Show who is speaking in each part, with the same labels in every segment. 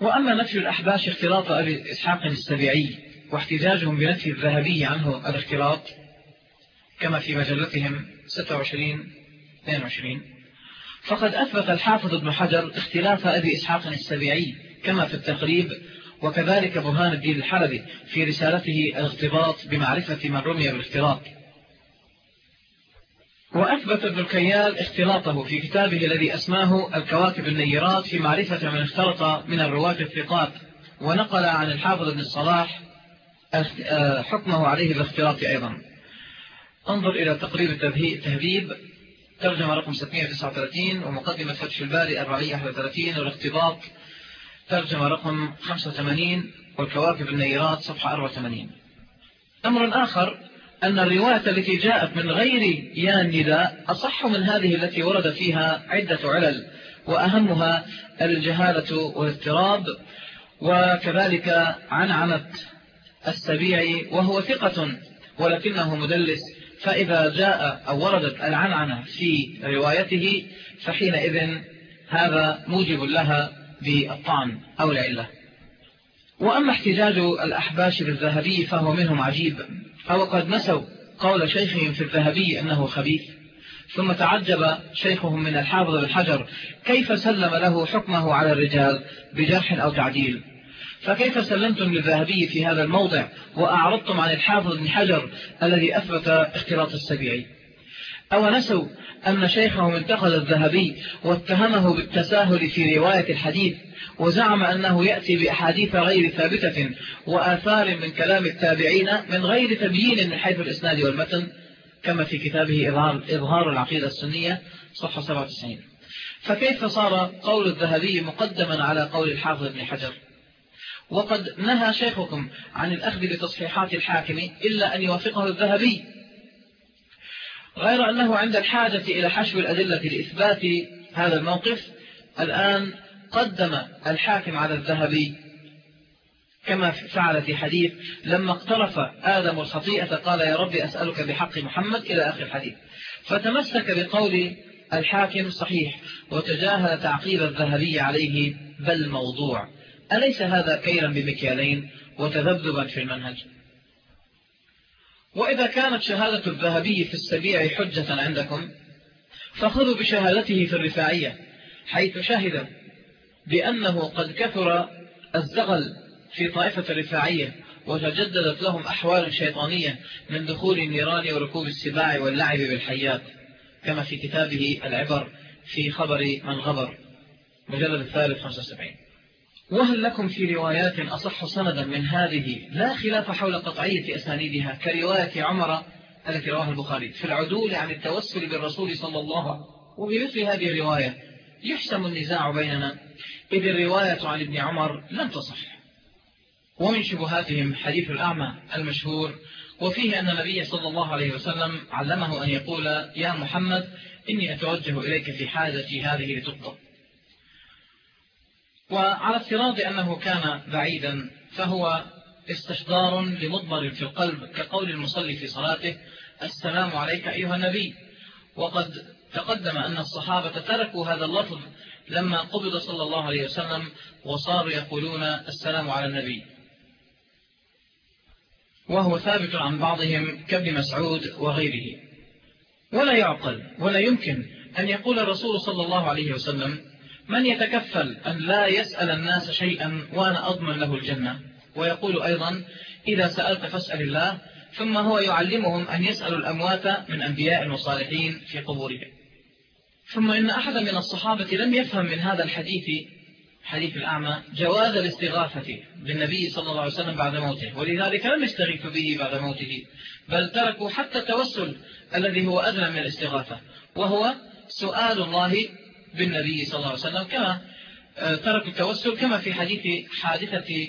Speaker 1: وأما نفي الأحباش اختلاط أبي إسحاق السبيعي واحتجاجهم بنفي الذهبي عنه الاختلاط كما في مجلتهم 26 22 فقد أثبت الحافظ ابن حجر اختلاف أبي إسحاق السبيعي كما في التقريب وكذلك برهان الدين الحلبي في رسالته الاغتباط بمعرفة من رمي بالاختلاط. وأثبت ابن الكيال اختلاطه في كتابه الذي أسماه الكواكب النيرات في معرفة من اختلط من الرواة الثقات ونقل عن الحافظ ابن الصلاح حكمه عليه بالاختلاط أيضا. انظر إلى تقريب التهذيب ترجمة رقم 639 ومقدمة فتح الباري 431 والاختباط ترجمة رقم 85 والكواكب النيرات صفحة 84 أمر آخر أن الرواية التي جاءت من غير يا النداء أصح من هذه التي ورد فيها عدة علل وأهمها الجهالة والاضطراب وكذلك عنعنة السبيعي وهو ثقة ولكنه مدلس. فإذا جاء أو وردت العنعنة في روايته فحينئذ هذا موجب لها بالطعن أو العلة. وأما احتجاج الأحباش بالذهبي فهو منهم عجيب. أو قد نسوا قول شيخهم في الذهبي أنه خبيث. ثم تعجب شيخهم من الحافظ الحجر كيف سلم له حكمه على الرجال بجرح أو تعديل؟ فكيف سلمتم للذهبي في هذا الموضع وأعرضتم عن الحافظ بن حجر الذي أثبت اختلاط السبيعي؟ أو نسوا أن شيخهم انتقد الذهبي واتهمه بالتساهل في رواية الحديث وزعم أنه يأتي بأحاديث غير ثابتة وآثار من كلام التابعين من غير تبيين من حيث الإسناد والمتن كما في كتابه إظهار, إظهار العقيدة السنية صفحة 97 فكيف صار قول الذهبي مقدما على قول الحافظ ابن حجر؟ وقد نهى شيخكم عن الأخذ بتصحيحات الحاكم إلا أن يوافقه الذهبي. غير أنه عند الحاجة إلى حشو الأدلة لإثبات هذا الموقف الآن قدم الحاكم على الذهبي كما فعل في حديث لما اقترف آدم الخطيئة قال يا رب أسألك بحق محمد إلى آخر الحديث. فتمسك بقول الحاكم صحيح وتجاهل تعقيب الذهبي عليه بل موضوع أليس هذا كيلا بمكيالين وتذبذبا في المنهج؟ وإذا كانت شهادة الذهبي في السبيع حجة عندكم فخذوا بشهادته في الرفاعية حيث شهد بأنه قد كثر الزغل في طائفة الرفاعية وتجددت لهم أحوال شيطانية من دخول النيران وركوب السباع واللعب بالحيات كما في كتابه العبر في خبر من غبر مجلد الثالث 75 وهل لكم في روايات أصح سندا من هذه لا خلاف حول قطعية أسانيدها كرواية عمر التي رواها البخاري في العدول عن التوسل بالرسول صلى الله عليه وسلم. وبمثل هذه الرواية يحسم النزاع بيننا إذ الرواية عن ابن عمر لم تصح. ومن شبهاتهم حديث الأعمى المشهور وفيه أن النبي صلى الله عليه وسلم علمه أن يقول يا محمد إني أتوجه إليك في حاجتي هذه لتقضى وعلى افتراض أنه كان بعيدا فهو استحضار لمضمر في القلب كقول المصلي في صلاته السلام عليك أيها النبي. وقد تقدم أن الصحابة تركوا هذا اللفظ لما قبض صلى الله عليه وسلم وصاروا يقولون السلام على النبي. وهو ثابت عن بعضهم كابن مسعود وغيره. ولا يعقل ولا يمكن أن يقول الرسول صلى الله عليه وسلم من يتكفل أن لا يسأل الناس شيئا وأنا أضمن له الجنة؟ ويقول أيضا إذا سألت فاسأل الله. ثم هو يعلمهم أن يسألوا الأموات من أنبياء وصالحين في قبورهم. ثم إن أحد من الصحابة لم يفهم من هذا الحديث حديث الأعمى جواز الاستغاثة بالنبي صلى الله عليه وسلم بعد موته ولذلك لم يستغيثوا به بعد موته بل تركوا حتى التوسل الذي هو أدنى من الاستغاثة. وهو سؤال الله بالنبي صلى الله عليه وسلم كما آه، ترك التوسل كما في حديث حادثة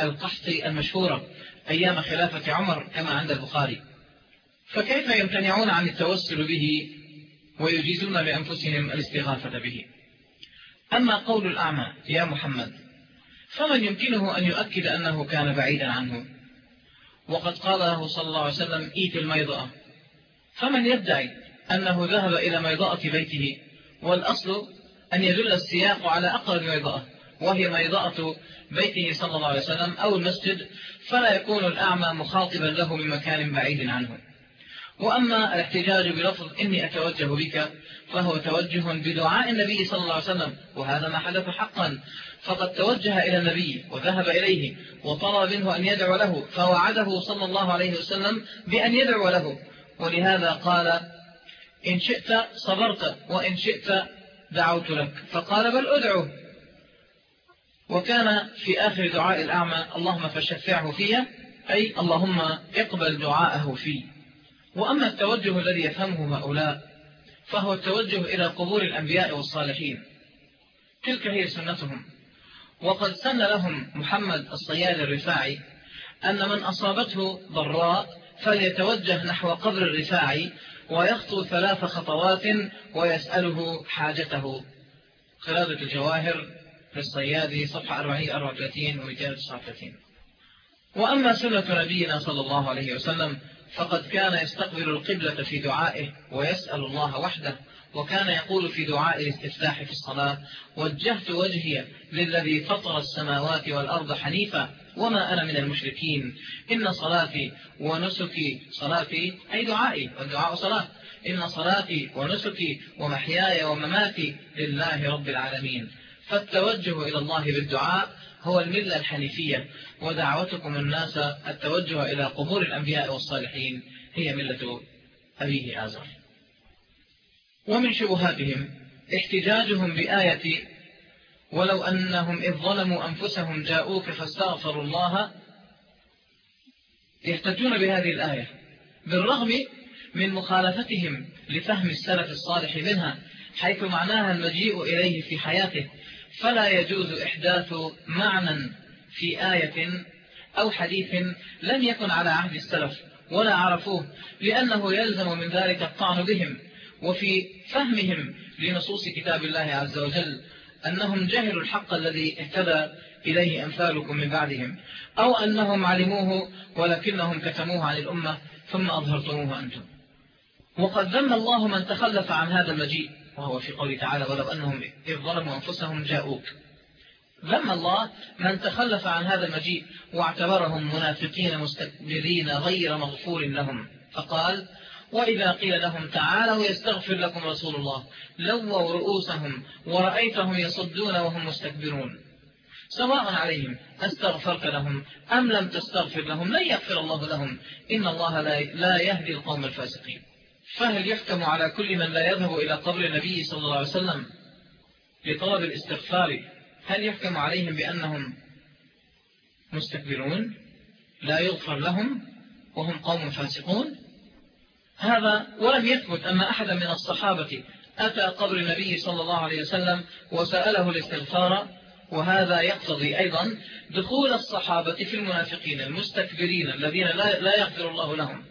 Speaker 1: القحط المشهورة أيام خلافة عمر كما عند البخاري. فكيف يمتنعون عن التوسل به ويجيزون لأنفسهم الاستغاثة به؟ أما قول الأعمى يا محمد فمن يمكنه أن يؤكد أنه كان بعيدا عنه؟ وقد قال له صلى الله عليه وسلم إيت الميضأة فمن يدعي أنه ذهب إلى ميضأة بيته والأصل أن يدل السياق على أقرب ميضأة وهي ميضاءة بيته صلى الله عليه وسلم أو المسجد فلا يكون الأعمى مخاطبا له من مكان بعيد عنه. وأما الاحتجاج بلفظ إني أتوجه بك فهو توجه بدعاء النبي صلى الله عليه وسلم وهذا ما حدث حقا. فقد توجه إلى النبي وذهب إليه وطلب منه أن يدعو له فوعده صلى الله عليه وسلم بأن يدعو له. ولهذا قال إن شئت صبرت وإن شئت دعوت لك. فقال بل أدعو. وكان في آخر دعاء الأعمى اللهم فشفعه فيها أي اللهم اقبل دعاءه فيه وأما التوجه الذي يفهمه هؤلاء فهو التوجه إلى قبور الأنبياء والصالحين. تلك هي سنتهم. وقد سن لهم محمد الصياد الرفاعي أن من أصابته ضراء فليتوجه نحو قبر الرفاعي ويخطو ثلاث خطوات ويسأله حاجته. قرادة الجواهر للصيادي صفحة 434 و 239 وأما سنة نبينا صلى الله عليه وسلم فقد كان يستقبل القبلة في دعائه ويسأل الله وحده وكان يقول في دعاء الاستفتاح في الصلاة وجهت وجهي للذي فطر السماوات والأرض حنيفا وما أنا من المشركين. إن صلاتي ونسكي صلاتي أي دعائي والدعاء صلاة. إن صلاتي ونسكي ومحياي ومماتي لله رب العالمين. فالتوجه إلى الله بالدعاء هو الملة الحنيفية ودعوتكم الناس التوجه إلى قبور الأنبياء والصالحين. هي ملة أبيه آزر. ومن شبهاتهم احتجاجهم بآية ولو أنهم إذ ظلموا أنفسهم جاءوك فاستغفروا الله يحتجون بهذه الآية. بالرغم من مخالفتهم لفهم السلف الصالح منها حيث معناها المجيء إليه في حياته فلا يجوز إحداث معنى في آية أو حديث لم يكن على عهد السلف ولا عرفوه لأنه يلزم من ذلك الطعن بهم وفي فهمهم لنصوص كتاب الله عز وجل. أنهم جهلوا الحق الذي اهتدى إليه أمثالكم من بعدهم أو أنهم علموه ولكنهم كتموه عن الأمة ثم أظهرتموه أنتم. وقد ذم الله من تخلف عن هذا المجيء وهو في قوله تعالى ولو أنهم إذ ظلموا أنفسهم جاءوك. ذم الله من تخلف عن هذا المجيء واعتبرهم منافقين مستكبرين غير مغفور لهم. فقال وإذا قيل لهم تعالوا يستغفر لكم رسول الله لووا رؤوسهم ورأيتهم يصدون وهم مستكبرون. سواء عليهم أستغفرت لهم أم لم تستغفر لهم لن يغفر الله لهم. إن الله لا يهدي القوم الفاسقين. فهل يحكم على كل من لا يذهب إلى قبر النبي صلى الله عليه وسلم لطلب الاستغفار؟ هل يحكم عليهم بأنهم مستكبرون؟ لا يغفر لهم وهم قوم فاسقون؟ هذا ولم يثبت أن أحدا من الصحابة أتى قبر النبي صلى الله عليه وسلم وسأله الاستغفار وهذا يقتضي أيضا دخول الصحابة في المنافقين المستكبرين الذين لا يغفر الله لهم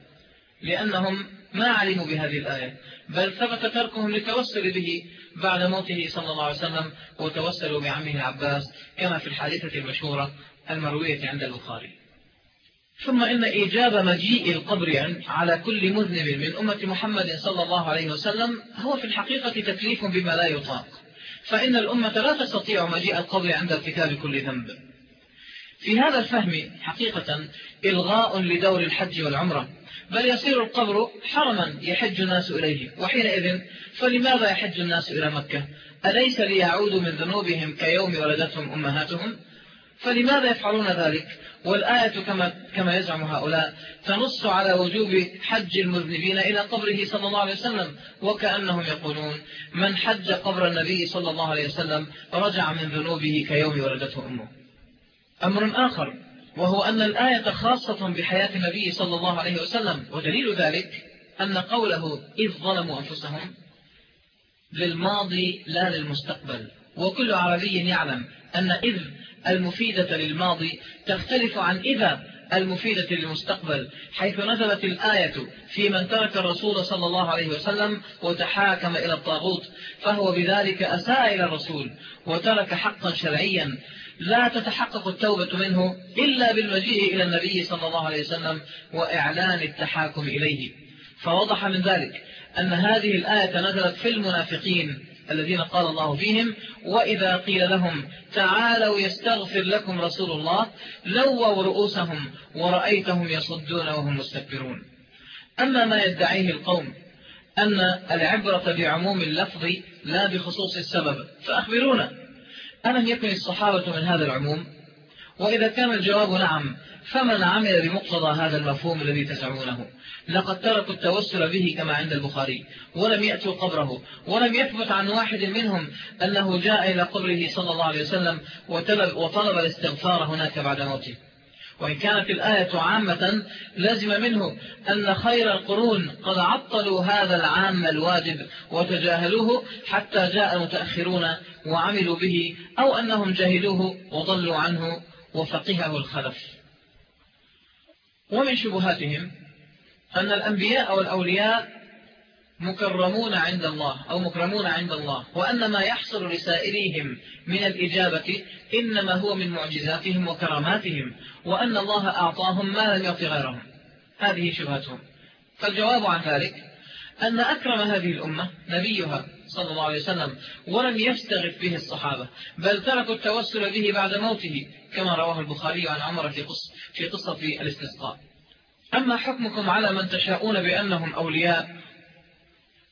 Speaker 1: لأنهم ما علموا بهذه الآية بل ثبت تركهم للتوسل به بعد موته صلى الله عليه وسلم وتوسلوا بعمه العباس كما في الحادثة المشهورة المروية عند البخاري. ثم إن إيجاب مجيء القبر على كل مذنب من أمة محمد صلى الله عليه وسلم هو في الحقيقة تكليف بما لا يطاق. فإن الأمة لا تستطيع مجيء القبر عند ارتكاب كل ذنب. في هذا الفهم حقيقة إلغاء لدور الحج والعمرة. بل يصير القبر حرما يحج الناس إليه. وحينئذ فلماذا يحج الناس إلى مكة؟ أليس ليعودوا من ذنوبهم كيوم ولدتهم أمهاتهم؟ فلماذا يفعلون ذلك؟ والآية كما, كما يزعم هؤلاء تنص على وجوب حج المذنبين إلى قبره صلى الله عليه وسلم وكأنهم يقولون من حج قبر النبي صلى الله عليه وسلم رجع من ذنوبه كيوم ولدته أمه. أمر آخر وهو أن الآية خاصة بحياة النبي صلى الله عليه وسلم ودليل ذلك أن قوله إذ ظلموا أنفسهم للماضي لا للمستقبل. وكل عربي يعلم أن إذ المفيدة للماضي تختلف عن إذا المفيدة للمستقبل حيث نزلت الآية في من ترك الرسول صلى الله عليه وسلم وتحاكم إلى الطاغوت فهو بذلك أساء إلى الرسول وترك حقا شرعيا. لا تتحقق التوبة منه إلا بالمجيء إلى النبي صلى الله عليه وسلم وإعلان التحاكم إليه. فوضح من ذلك أن هذه الآية نزلت في المنافقين الذين قال الله فيهم وإذا قيل لهم تعالوا يستغفر لكم رسول الله لووا رؤوسهم ورأيتهم يصدون وهم مستكبرون. أما ما يدعيه القوم أن العبرة بعموم اللفظ لا بخصوص السبب فأخبرونا. ألم يكن الصحابة من هذا العموم؟ وإذا كان الجواب نعم فمن عمل بمقتضى هذا المفهوم الذي تسعونه؟ لقد تركوا التوسل به كما عند البخاري ولم يأتوا قبره ولم يثبت عن واحد منهم أنه جاء إلى قبره صلى الله عليه وسلم وطلب الاستغفار هناك بعد موته. وإن كانت الآية عامة لازم منه أن خير القرون قد عطلوا هذا العام الواجب وتجاهلوه حتى جاء المتأخرون وعملوا به أو أنهم جهلوه وضلوا عنه وفقهه الخلف. ومن شبهاتهم أن الأنبياء والأولياء مكرمون عند الله أو مكرمون عند الله وأن ما يحصل لسائرهم من الإجابة إنما هو من معجزاتهم وكراماتهم وأن الله أعطاهم ما لم يعطي غيرهم. هذه شبهتهم. فالجواب عن ذلك أن أكرم هذه الأمة نبيها صلى الله عليه وسلم ولم يستغف به الصحابة بل تركوا التوسل به بعد موته كما رواه البخاري عن عمر في قصة, في قصة الاستسقاء. أما حكمكم على من تشاءون بأنهم أولياء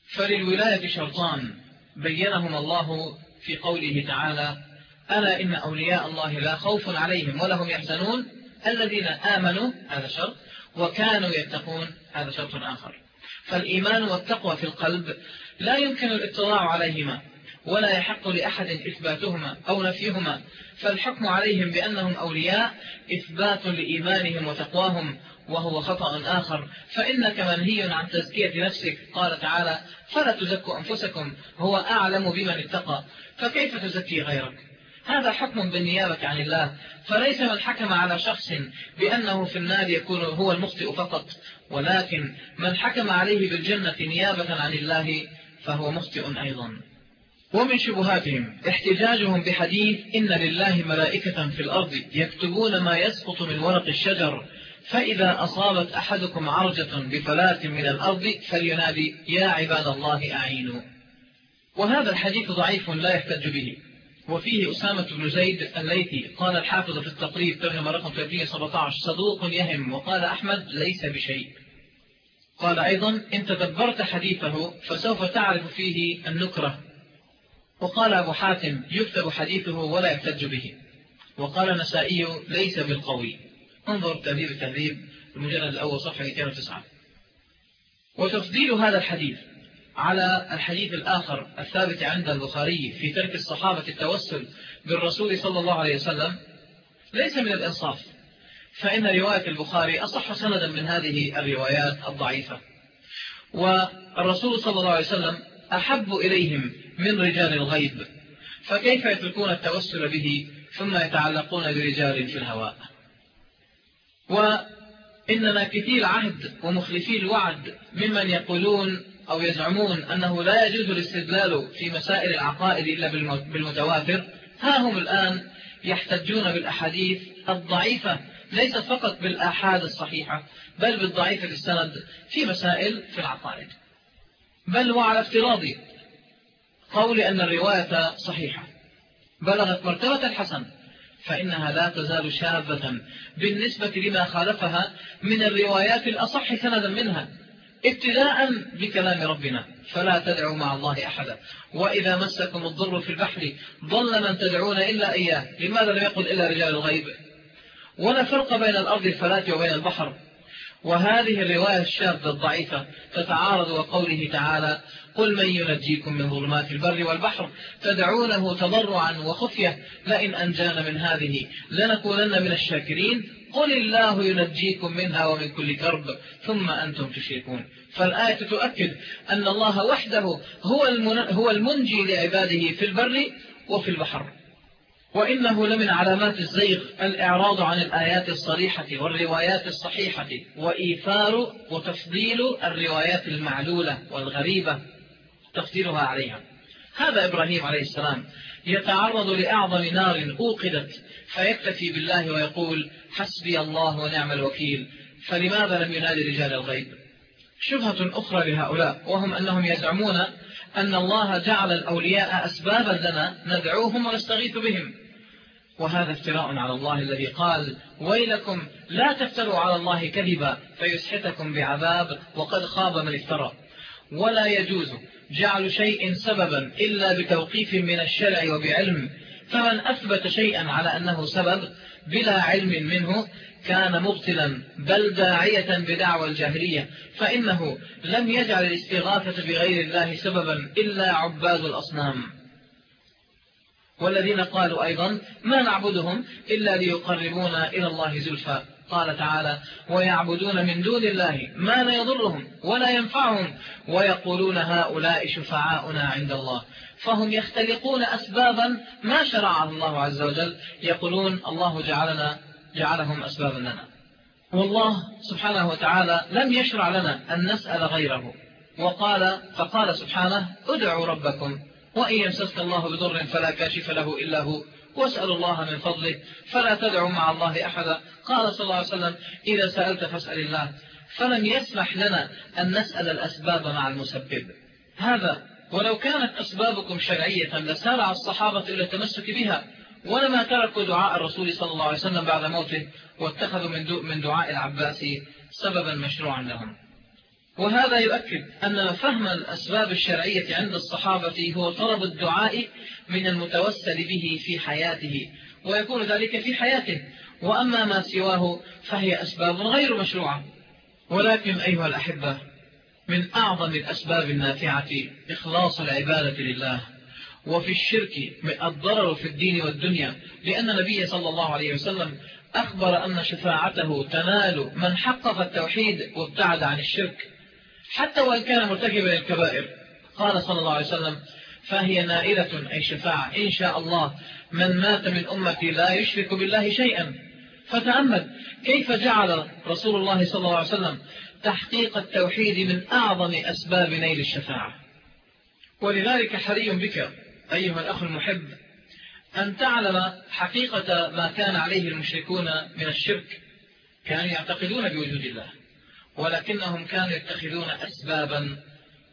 Speaker 1: فللولاية شرطان بينهم الله في قوله تعالى ألا إن أولياء الله لا خوف عليهم ولهم يحزنون؟ الذين آمنوا هذا شرط وكانوا يتقون هذا شرط آخر. فالإيمان والتقوى في القلب لا يمكن الاطلاع عليهما ولا يحق لأحد إثباتهما أو نفيهما فالحكم عليهم بأنهم أولياء إثبات لإيمانهم وتقواهم وهو خطأ آخر. فإنك منهي عن تزكية نفسك. قال تعالى فلا تزكوا أنفسكم. هو أعلم بمن اتقى. فكيف تزكي غيرك؟ هذا حكم بالنيابة عن الله. فليس من حكم على شخص بأنه في النار يكون هو المخطئ فقط. ولكن من حكم عليه بالجنة نيابة عن الله فهو مخطئ أيضا. ومن شبهاتهم احتجاجهم بحديث إن لله ملائكة في الأرض يكتبون ما يسقط من ورق الشجر فإذا أصابت أحدكم عرجة بفلاة من الأرض فلينادي يا عباد الله أعينوا. وهذا الحديث ضعيف لا يحتج به. وفيه أسامة بن زيد الليثي قال الحافظ في التقريب ترجم رقم 317 صدوق يهم. وقال أحمد ليس بشيء. قال أيضا إن تدبرت حديثه فسوف تعرف فيه النكرة. وقال أبو حاتم يكتب حديثه ولا يحتج به. وقال نسائي ليس بالقوي. انظر تهذيب التهذيب المجلد الأول صفحة 209 وتفضيل هذا الحديث على الحديث الآخر الثابت عند البخاري في ترك الصحابة التوسل بالرسول صلى الله عليه وسلم ليس من الإنصاف فإن رواية البخاري أصح سندا من هذه الروايات الضعيفة. والرسول صلى الله عليه وسلم أحب إليهم من رجال الغيب فكيف يتركون التوسل به ثم يتعلقون برجال في الهواء؟ وإننا كثير العهد ومخلفي الوعد ممن يقولون أو يزعمون أنه لا يجوز الاستدلال في مسائل العقائد إلا بالمتواتر ها هم الآن يحتجون بالأحاديث الضعيفة ليست فقط بالآحاد الصحيحة بل بالضعيفة السند في مسائل في العقائد. بل وعلى افتراض قول أن الرواية صحيحة. بلغت مرتبة الحسن. فإنها لا تزال شابة. بالنسبة لما خالفها من الروايات الأصح سندا منها ابتداء بكلام ربنا فلا تدعوا مع الله أحدا. وإذا مسكم الضر في البحر ضل من تدعون إلا إياه. لماذا لم يقل إلا رجال الغيب؟ ولا فرق بين الأرض الفلاة وبين البحر. وهذه الرواية الشاذة الضعيفة تتعارض وقوله تعالى قل من ينجيكم من ظلمات البر والبحر تدعونه تضرعا وخفية لئن أنجانا من هذه لنكونن من الشاكرين. قل الله ينجيكم منها ومن كل كرب ثم أنتم تشركون. فالآية تؤكد أن الله وحده هو, هو المنجي لعباده في البر وفي البحر. وإنه لمن علامات الزيغ الإعراض عن الآيات الصريحة والروايات الصحيحة وإيثار وتفضيل الروايات المعلولة والغريبة. تفضيلها عليها. هذا إبراهيم عليه السلام يتعرض لأعظم نار أوقدت فيكتفي بالله ويقول حسبي الله ونعم الوكيل فلماذا لم ينادي رجال الغيب؟ شبهة أخرى لهؤلاء وهم أنهم يزعمون أن الله جعل الأولياء أسبابا لنا ندعوهم ونستغيث بهم. وهذا افتراء على الله الذي قال ويلكم لا تفتروا على الله كذبا فيسحتكم بعذاب وقد خاب من افترى. ولا يجوز جعل شيء سببا إلا بتوقيف من الشرع وبعلم. فمن أثبت شيئا على أنه سبب بلا علم منه كان مبطلا بل داعية بدعوى الجاهلية. فإنه لم يجعل الاستغاثة بغير الله سببا إلا عباد الأصنام. والذين قالوا أيضا ما نعبدهم إلا ليقربونا إلى الله زلفى. قال تعالى ويعبدون من دون الله ما لا يضرهم ولا ينفعهم ويقولون هؤلاء شفعاؤنا عند الله. فهم يختلقون أسبابا ما شرعها الله عز وجل. يقولون الله جعلنا جعلهم أسبابا لنا. والله سبحانه وتعالى لم يشرع لنا أن نسأل غيره. وقال فقال سبحانه ادعوا ربكم وإن يمسسك الله بضر فلا كاشف له إلا هو. واسأل الله من فضله فلا تدعوا مع الله أحدا. قال صلى الله عليه وسلم إذا سألت فاسأل الله. فلم يسمح لنا أن نسأل الأسباب مع المسبب. هذا ولو كانت أسبابكم شرعية لسارع الصحابة إلى التمسك بها ولما تركوا دعاء الرسول صلى الله عليه وسلم بعد موته واتخذوا من دعاء العباس سببا مشروعا لهم. وهذا يؤكد أن فهم الأسباب الشرعية عند الصحابة هو طلب الدعاء من المتوسل به في حياته ويكون ذلك في حياته. وأما ما سواه فهي أسباب غير مشروعة. ولكن أيها الأحبة من أعظم الأسباب النافعة إخلاص العبادة لله وفي الشرك الضرر في الدين والدنيا لأن النبي صلى الله عليه وسلم أخبر أن شفاعته تنال من حقق التوحيد وابتعد عن الشرك. حتى وإن كان مرتكبا للكبائر قال صلى الله عليه وسلم فهي نائلة أي شفاعة. إن شاء الله من مات من أمتي لا يشرك بالله شيئا. فتأمل كيف جعل رسول الله صلى الله عليه وسلم تحقيق التوحيد من أعظم أسباب نيل الشفاعة. ولذلك حري بك أيها الأخ المحب أن تعلم حقيقة ما كان عليه المشركون من الشرك كانوا يعتقدون بوجود الله. ولكنهم كانوا يتخذون أسبابا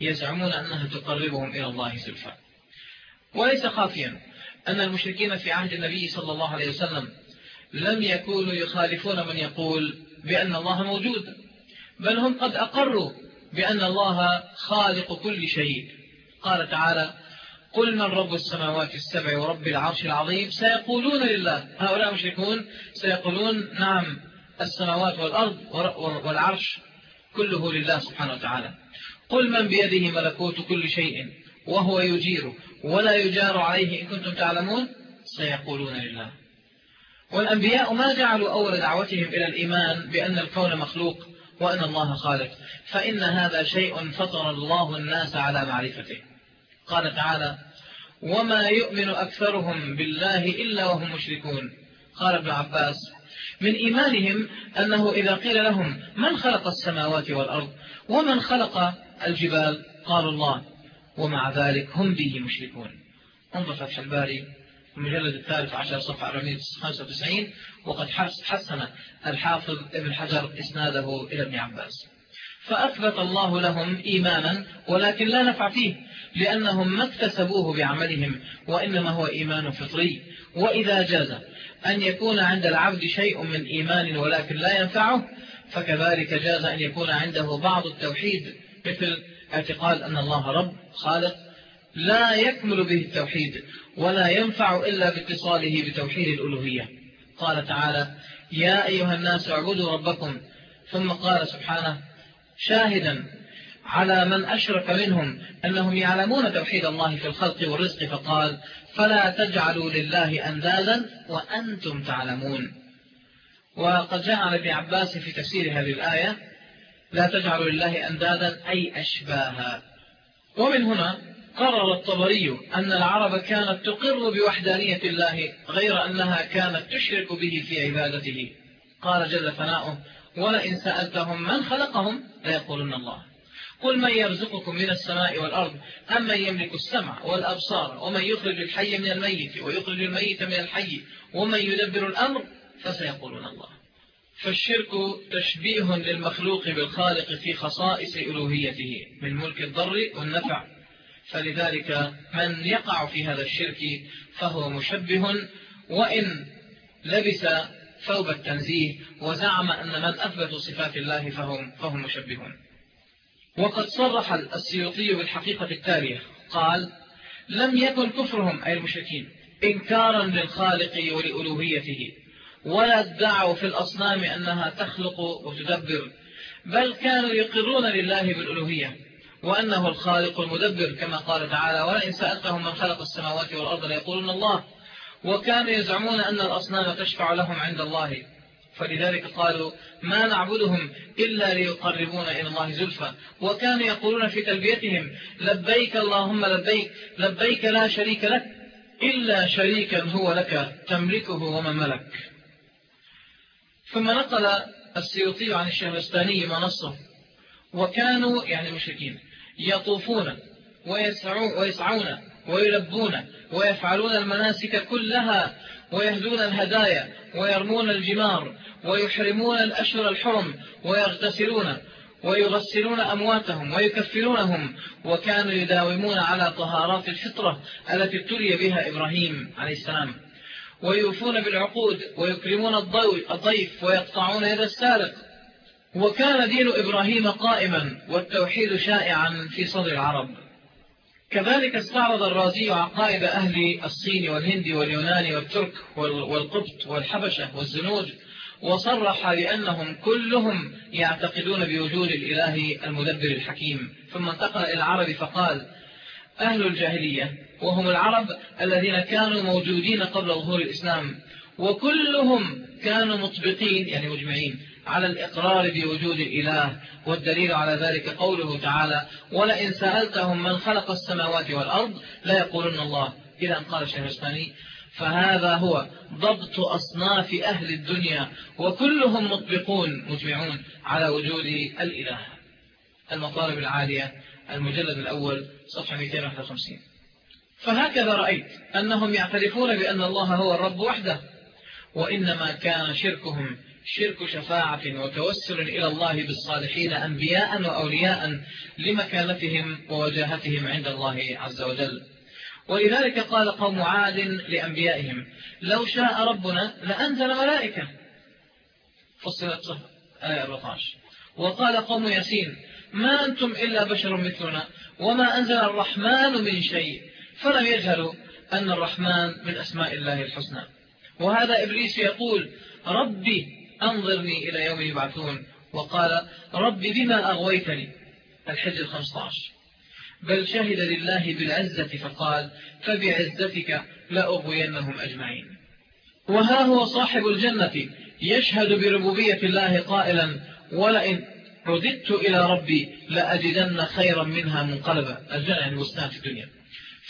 Speaker 1: يزعمون أنها تقربهم إلى الله زلفى. وليس خافيا أن المشركين في عهد النبي صلى الله عليه وسلم لم يكونوا يخالفون من يقول بأن الله موجود بل هم قد أقروا بأن الله خالق كل شيء. قال تعالى قل من رب السماوات السبع ورب العرش العظيم؟ سيقولون لله. هؤلاء مشركون سيقولون نعم السماوات والأرض والعرش كله لله سبحانه وتعالى. قل من بيده ملكوت كل شيء وهو يجير ولا يجار عليه. إن كنتم تعلمون سيقولون لله. والأنبياء ما جعلوا أول دعوتهم إلى الإيمان بأن الكون مخلوق وأن الله خالق. فإن هذا شيء فطر الله الناس على معرفته. قال تعالى وما يؤمن أكثرهم بالله إلا وهم مشركون قال ابن عباس من إيمانهم أنه إذا قيل لهم من خلق السماوات والأرض ومن خلق الجبال؟ قالوا الله. ومع ذلك هم به مشركون. انظر فتح الباري المجلد الثالث عشر صفحة 495 وقد حسن الحافظ ابن حجر إسناده إلى ابن عباس. فأثبت الله لهم إيمانا ولكن لا نفع فيه لأنهم ما اكتسبوه بعملهم وإنما هو إيمان فطري. وإذا جاز أن يكون عند العبد شيء من إيمان ولكن لا ينفعه فكذلك جاز أن يكون عنده بعض التوحيد مثل اعتقاد أن الله رب خالق لا يكمل به التوحيد ولا ينفع إلا باتصاله بتوحيد الألوهية. قال تعالى يا أيها الناس اعبدوا ربكم ثم قال سبحانه شاهدا على من أشرك منهم أنهم يعلمون توحيد الله في الخلق والرزق. فقال فلا تجعلوا لله أندادا وأنتم تعلمون. وقد جاء عن ابن عباس في تفسير هذه الآية لا تجعلوا لله أندادا أي أشباها. ومن هنا قرر الطبري أن العرب كانت تقر بوحدانية الله غير أنها كانت تشرك به في عبادته. قال جل ثناؤه ولئن سألتهم من خلقهم ليقولن الله. قل من يرزقكم من السماء والأرض أم من يملك السمع والأبصار ومن يخرج الحي من الميت ويخرج الميت من الحي ومن يدبر الأمر فسيقولون الله. فالشرك تشبيه للمخلوق بالخالق في خصائص ألوهيته من ملك الضر والنفع. فلذلك من يقع في هذا الشرك فهو مشبه وإن لبس ثوب التنزيه وزعم أن من أثبت صفات الله فهم, فهم مشبهون. وقد صرح السيوطي بالحقيقة التالية قال لم يكن كفرهم أي المشركين إنكارا للخالق ولألوهيته ولا ادعوا في الأصنام أنها تخلق وتدبر بل كانوا يقرون لله بالألوهية وأنه الخالق المدبر كما قال تعالى ولئن سألتهم من خلق السماوات والأرض ليقولون الله وكانوا يزعمون أن الأصنام تشفع لهم عند الله. فلذلك قالوا ما نعبدهم إلا ليقربونا إلى الله زلفى. وكانوا يقولون في تلبيتهم لبيك اللهم لبيك لبيك لا شريك لك إلا شريكا هو لك تملكه ومن ملك. ثم نقل السيوطي عن الشهرستاني ما نصه وكانوا يعني المشركين يطوفون ويسعون ويلبون ويفعلون المناسك كلها ويهدون الهدايا ويرمون الجمار ويحرمون الأشهر الحرم ويغتسلون ويغسلون أمواتهم ويكفرونهم وكانوا يداومون على طهارات الفطرة التي ابتلي بها إبراهيم عليه السلام. ويوفون بالعقود ويكرمون الضيف ويقطعون يد السارق وكان دين إبراهيم قائما والتوحيد شائعا في صدر العرب. كذلك استعرض الرازي عقائد أهل الصين والهند واليونان والترك والقبط والحبشة والزنوج وصرح بأنهم كلهم يعتقدون بوجود الإله المدبر الحكيم. ثم انتقل إلى العرب فقال أهل الجاهلية وهم العرب الذين كانوا موجودين قبل ظهور الإسلام وكلهم كانوا مطبقين يعني مجمعين على الإقرار بوجود الإله والدليل على ذلك قوله تعالى ولئن سألتهم من خلق السماوات والأرض لا يقولون الله إذا قال الشيخ فهذا هو ضبط أصناف أهل الدنيا وكلهم مطبقون مجمعون على وجود الإله. المطالب العالية المجلد الأول صفحة 251 فهكذا رأيت أنهم يعترفون بأن الله هو الرب وحده. وإنما كان شركهم شرك شفاعة وتوسل إلى الله بالصالحين أنبياء وأولياء لمكانتهم ووجاهتهم عند الله عز وجل. ولذلك قال قوم عاد لأنبيائهم لو شاء ربنا لأنزل ملائكة. فصلت آية 14 وقال قوم ياسين ما أنتم إلا بشر مثلنا وما أنزل الرحمن من شيء. فلم يجهلوا أن الرحمن من أسماء الله الحسنى. وهذا إبليس يقول ربي أنظرني إلى يوم يبعثون. وقال رب بما أغويتني. الحج الخمسطاش بل شهد لله بالعزة فقال فبعزتك لأغوينهم أجمعين. وها هو صاحب الجنة يشهد بربوبية الله قائلا ولئن رددت إلى ربي لأجدن خيرا منها منقلبا. الجنة البستان في الدنيا.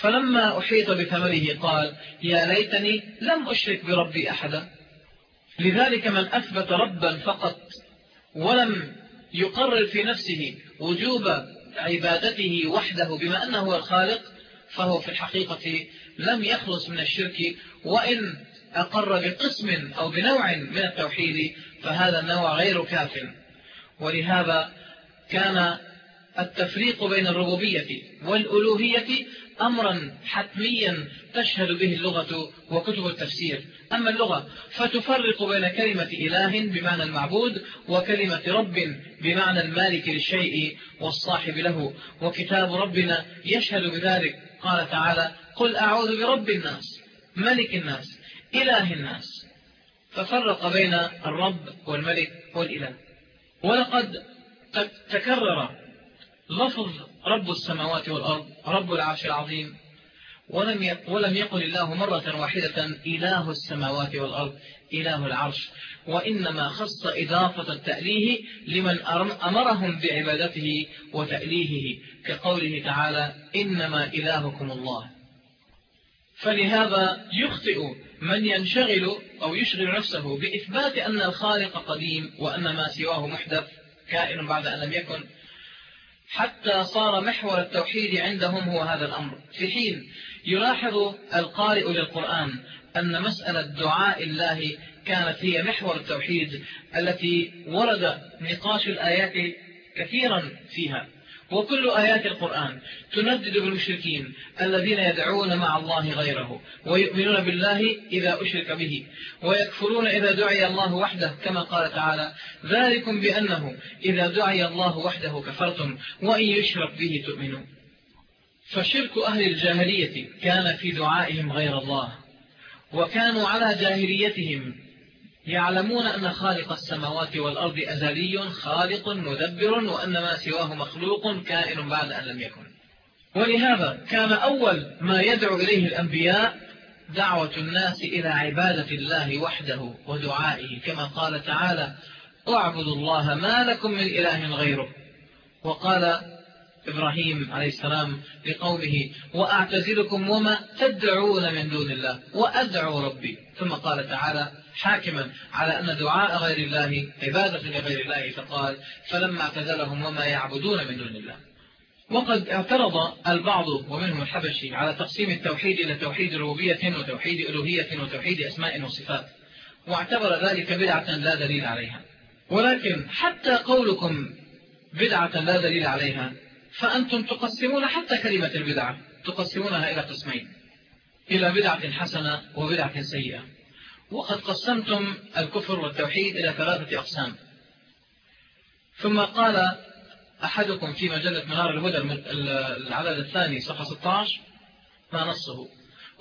Speaker 1: فلما أحيط بثمره قال يا ليتني لم أشرك بربي أحدا. لذلك من أثبت ربا فقط ولم يقرر في نفسه وجوب عبادته وحده بما أنه هو الخالق فهو في الحقيقة لم يخلص من الشرك وإن أقر بقسم أو بنوع من التوحيد فهذا النوع غير كاف. ولهذا كان التفريق بين الربوبية والألوهية أمرا حتميا تشهد به اللغة وكتب التفسير. أما اللغة فتفرق بين كلمة إله بمعنى المعبود وكلمة رب بمعنى المالك للشيء والصاحب له. وكتاب ربنا يشهد بذلك. قال تعالى قل أعوذ برب الناس ملك الناس إله الناس. ففرق بين الرب والملك والإله. ولقد تكرر لفظ رب السماوات والأرض رب العرش العظيم. ولم ولم يقل الله مرة واحدة إله السماوات والأرض إله العرش. وإنما خص إضافة التأليه لمن أمرهم بعبادته وتأليهه كقوله تعالى إنما إلهكم الله. فلهذا يخطئ من ينشغل أو يشغل نفسه بإثبات أن الخالق قديم وأن ما سواه محدث كائن بعد أن لم يكن. حتى صار محور التوحيد عندهم هو هذا الأمر. في حين يلاحظ القارئ للقرآن أن مسألة دعاء الله كانت هي محور التوحيد التي ورد نقاش الآيات كثيرا فيها. وكل آيات القرآن تندد بالمشركين الذين يدعون مع الله غيره ويؤمنون بالله إذا أشرك به ويكفرون إذا دعي الله وحده كما قال تعالى ذلكم بأنه إذا دعي الله وحده كفرتم وإن يشرك به تؤمنون فشرك أهل الجاهلية كان في دعائهم غير الله وكانوا على جاهليتهم يعلمون أن خالق السماوات والأرض أزلي خالق مدبر وأن ما سواه مخلوق كائن بعد أن لم يكن. ولهذا كان أول ما يدعو إليه الأنبياء دعوة الناس إلى عبادة الله وحده ودعائه كما قال تعالى اعبدوا الله ما لكم من إله غيره وقال إبراهيم عليه السلام لقومه وأعتزلكم وما تدعون من دون الله وأدعو ربي ثم قال تعالى حاكما على أن دعاء غير الله عبادة لغير الله فقال فلما اعتزلهم وما يعبدون من دون الله. وقد اعترض البعض ومنهم الحبشي على تقسيم التوحيد إلى توحيد ربوبية وتوحيد ألوهية وتوحيد أسماء وصفات واعتبر ذلك بدعة لا دليل عليها. ولكن حتى قولكم بدعة لا دليل عليها فأنتم تقسمون حتى كلمة البدعة تقسمونها إلى قسمين إلى بدعة حسنة وبدعة سيئة. وقد قسمتم الكفر والتوحيد إلى ثلاثة أقسام. ثم قال أحدكم في مجلة منار الهدى العدد الثاني صفحة 16 ما نصه؟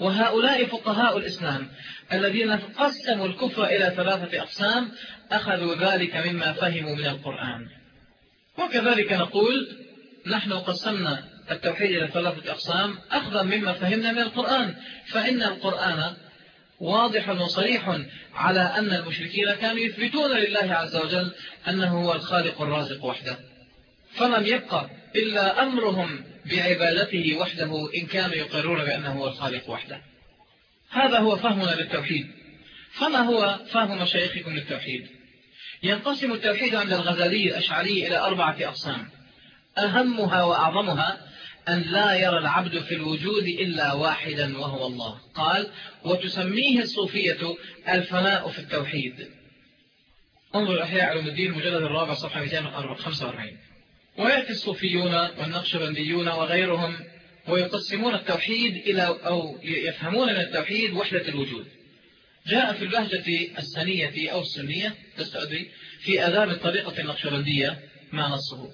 Speaker 1: وهؤلاء فقهاء الإسلام الذين قسموا الكفر إلى ثلاثة أقسام أخذوا ذلك مما فهموا من القرآن. وكذلك نقول نحن قسمنا التوحيد إلى ثلاثة أقسام أخذا مما فهمنا من القرآن فإن القرآن واضح وصريح على أن المشركين كانوا يثبتون لله عز وجل أنه هو الخالق الرازق وحده. فلم يبقى إلا أمرهم بعبادته وحده إن كانوا يقرون بأنه هو الخالق وحده. هذا هو فهمنا للتوحيد. فما هو فهم مشايخكم للتوحيد؟ ينقسم التوحيد عند الغزالي الأشعري إلى أربعة أقسام. أهمها وأعظمها أن لا يرى العبد في الوجود إلا واحدا وهو الله. قال وتسميه الصوفية الفناء في التوحيد. انظر أحياء علوم الدين المجلد الرابع صفحة 245 ويأتي الصوفيون والنقشبنديون وغيرهم ويقسمون التوحيد إلى أو يفهمون من التوحيد وحدة الوجود. جاء في البهجة السنية أو السنية في آداب الطريقة النقشبندية ما نصه.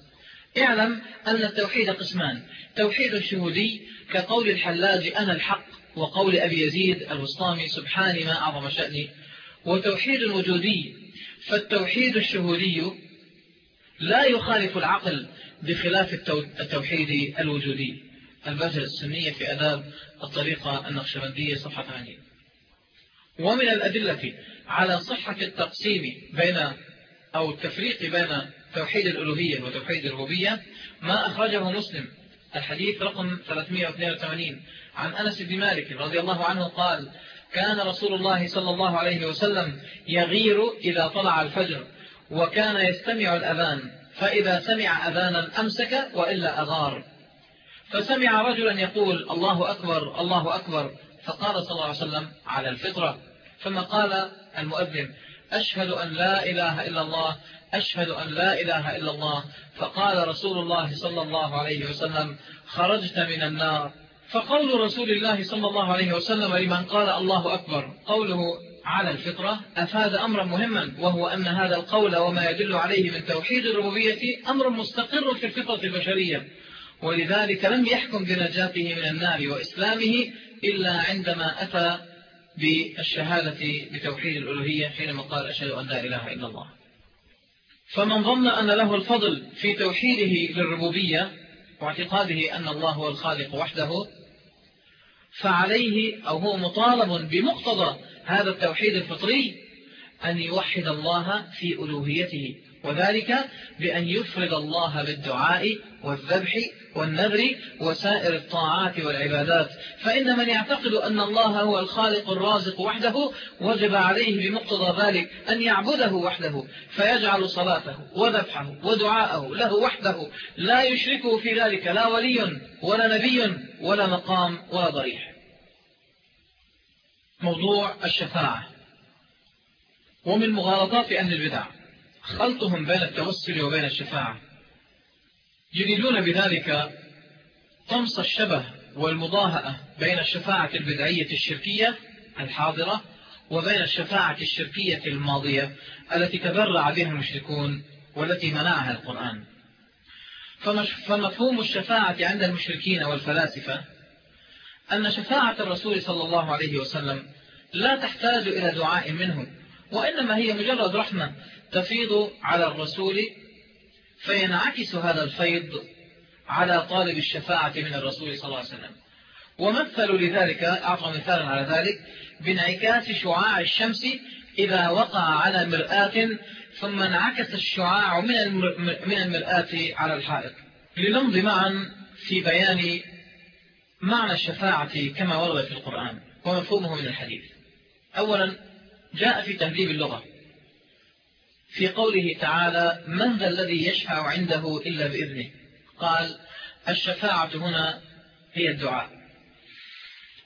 Speaker 1: اعلم أن التوحيد قسمان. توحيد شهودي كقول الحلاج أنا الحق وقول أبي يزيد الوسطامي سبحاني ما أعظم شأني. وتوحيد وجودي فالتوحيد الشهودي لا يخالف العقل بخلاف التوحيد الوجودي. البهجة السنية في أداب الطريقة النقشبندية صفحة 80 ومن الأدلة على صحة التقسيم بين أو التفريق بين توحيد الألوهية وتوحيد الربوبية ما أخرجه مسلم. الحديث رقم 382 عن أنس بن مالك رضي الله عنه قال كان رسول الله صلى الله عليه وسلم يغير إذا طلع الفجر وكان يستمع الأذان فإذا سمع أذانا أمسك وإلا أغار. فسمع رجلا يقول الله أكبر الله أكبر. فقال صلى الله عليه وسلم على الفطرة. ثم قال المؤذن أشهد أن لا إله إلا الله أشهد أن لا إله إلا الله. فقال رسول الله صلى الله عليه وسلم خرجت من النار. فقول رسول الله صلى الله عليه وسلم لمن قال الله أكبر قوله على الفطرة أفاد أمرا مهما وهو أن هذا القول وما يدل عليه من توحيد الربوبية أمر مستقر في الفطرة البشرية. ولذلك لم يحكم بنجاته من النار وإسلامه إلا عندما أتى بالشهادة بتوحيد الألوهية حينما قال أشهد أن لا إله إلا الله. فمن ظن أن له الفضل في توحيده للربوبية واعتقاده أن الله هو الخالق وحده فعليه أو هو مطالب بمقتضى هذا التوحيد الفطري أن يوحد الله في ألوهيته وذلك بأن يفرد الله بالدعاء والذبح والنذر وسائر الطاعات والعبادات. فإن من يعتقد أن الله هو الخالق الرازق وحده وجب عليه بمقتضى ذلك أن يعبده وحده فيجعل صلاته وذبحه ودعاءه له وحده. لا يشركه في ذلك لا ولي ولا نبي ولا مقام ولا ضريح. موضوع الشفاعة. ومن مغالطات أهل البدع خلطهم بين التوسل وبين الشفاعة. يريدون بذلك طمس الشبه والمضاهأة بين الشفاعة البدعية الشركية الحاضرة وبين الشفاعة الشركية الماضية التي تبرع بها المشركون والتي منعها القرآن. فمفهوم الشفاعة عند المشركين والفلاسفة أن شفاعة الرسول صلى الله عليه وسلم لا تحتاج إلى دعاء منه وإنما هي مجرد رحمة تفيض على الرسول فينعكس هذا الفيض على طالب الشفاعة من الرسول صلى الله عليه وسلم. ومثلوا لذلك أعطوا مثالا على ذلك بانعكاس شعاع الشمس إذا وقع على مرآة ثم انعكس الشعاع من من المرآة على الحائط. لنمضي معا في بيان معنى الشفاعة كما ورد في القرآن ومفهومه من الحديث. أولا جاء في تهذيب اللغة. في قوله تعالى من ذا الذي يشفع عنده إلا بإذنه? قال الشفاعة هنا هي الدعاء.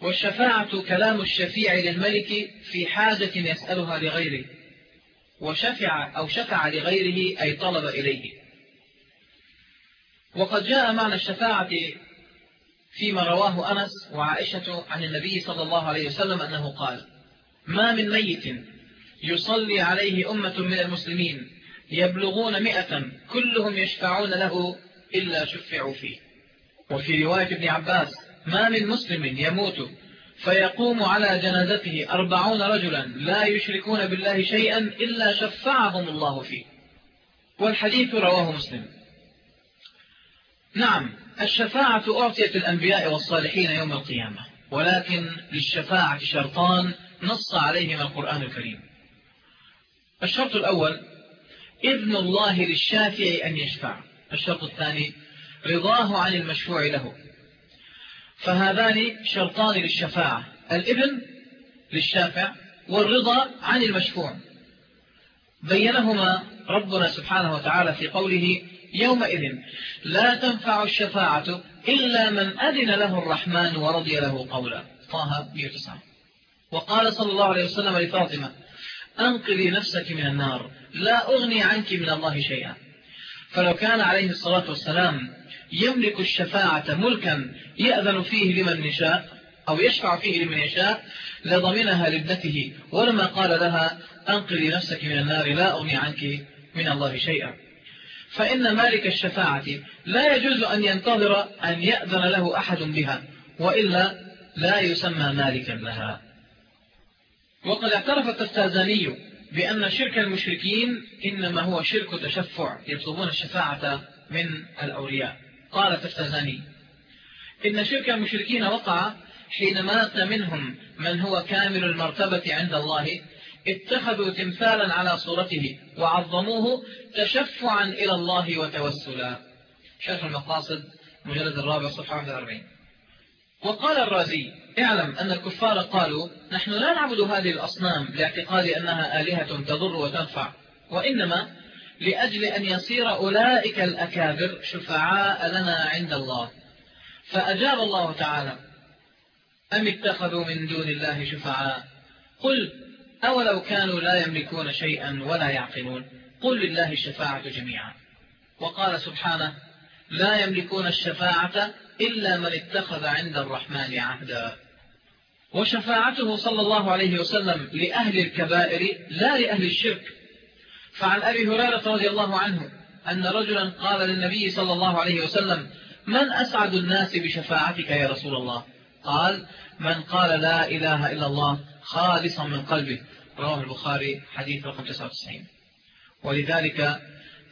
Speaker 1: والشفاعة كلام الشفيع للملك في حاجة يسألها لغيره وشفع أو شفع لغيره أي طلب إليه. وقد جاء معنى الشفاعة فيما رواه أنس وعائشة عن النبي صلى الله عليه وسلم أنه قال ما من ميت يصلي عليه أمة من المسلمين يبلغون مئة كلهم يشفعون له إلا شفعوا فيه. وفي رواية ابن عباس ما من مسلم يموت فيقوم على جنازته أربعون رجلا لا يشركون بالله شيئا إلا شفعهم الله فيه. والحديث رواه مسلم. نعم الشفاعة أعطيت الأنبياء والصالحين يوم القيامة ولكن للشفاعة شرطان نص عليهما القرآن الكريم. الشرط الأول إذن الله للشافع أن يشفع. الشرط الثاني رضاه عن المشفوع له. فهذان شرطان للشفاعة الإذن للشافع والرضا عن المشفوع. بينهما ربنا سبحانه وتعالى في قوله يومئذ لا تنفع الشفاعة إلا من أذن له الرحمن ورضي له قولا. طه 109 وقال صلى الله عليه وسلم لفاطمة أنقذي نفسك من النار. لا أغني عنك من الله شيئا. فلو كان عليه الصلاة والسلام يملك الشفاعة ملكا يأذن فيه لمن يشاء أو يشفع فيه لمن يشاء لضمنها لابنته ولما قال لها أنقذي نفسك من النار لا أغني عنك من الله شيئا. فإن مالك الشفاعة لا يجوز أن ينتظر أن يأذن له أحد بها وإلا لا يسمى مالكا لها. وقد اعترف التستازاني بأن شرك المشركين إنما هو شرك تشفع يطلبون الشفاعة من الأولياء. قال التستازاني إن شرك المشركين وقع حين مات منهم من هو كامل المرتبة عند الله اتخذوا تمثالا على صورته وعظموه تشفعا إلى الله وتوسلا. شرح المقاصد مجلد الرابع صفحة 41 وقال الرازي اعلم أن الكفار قالوا نحن لا نعبد هذه الأصنام لاعتقاد أنها آلهة تضر وتنفع وإنما لأجل أن يصير أولئك الأكابر شفعاء لنا عند الله. فأجاب الله تعالى أم اتخذوا من دون الله شفعاء؟ قل أولو كانوا لا يملكون شيئا ولا يعقلون قل لله الشفاعة جميعا. وقال سبحانه لا يملكون الشفاعة إلا من اتخذ عند الرحمن عهدا. وشفاعته صلى الله عليه وسلم لأهل الكبائر لا لأهل الشرك. فعن أبي هريرة رضي الله عنه أن رجلا قال للنبي صلى الله عليه وسلم من أسعد الناس بشفاعتك يا رسول الله؟ قال من قال لا إله إلا الله خالصا من قلبه. رواه البخاري حديث رقم 99 ولذلك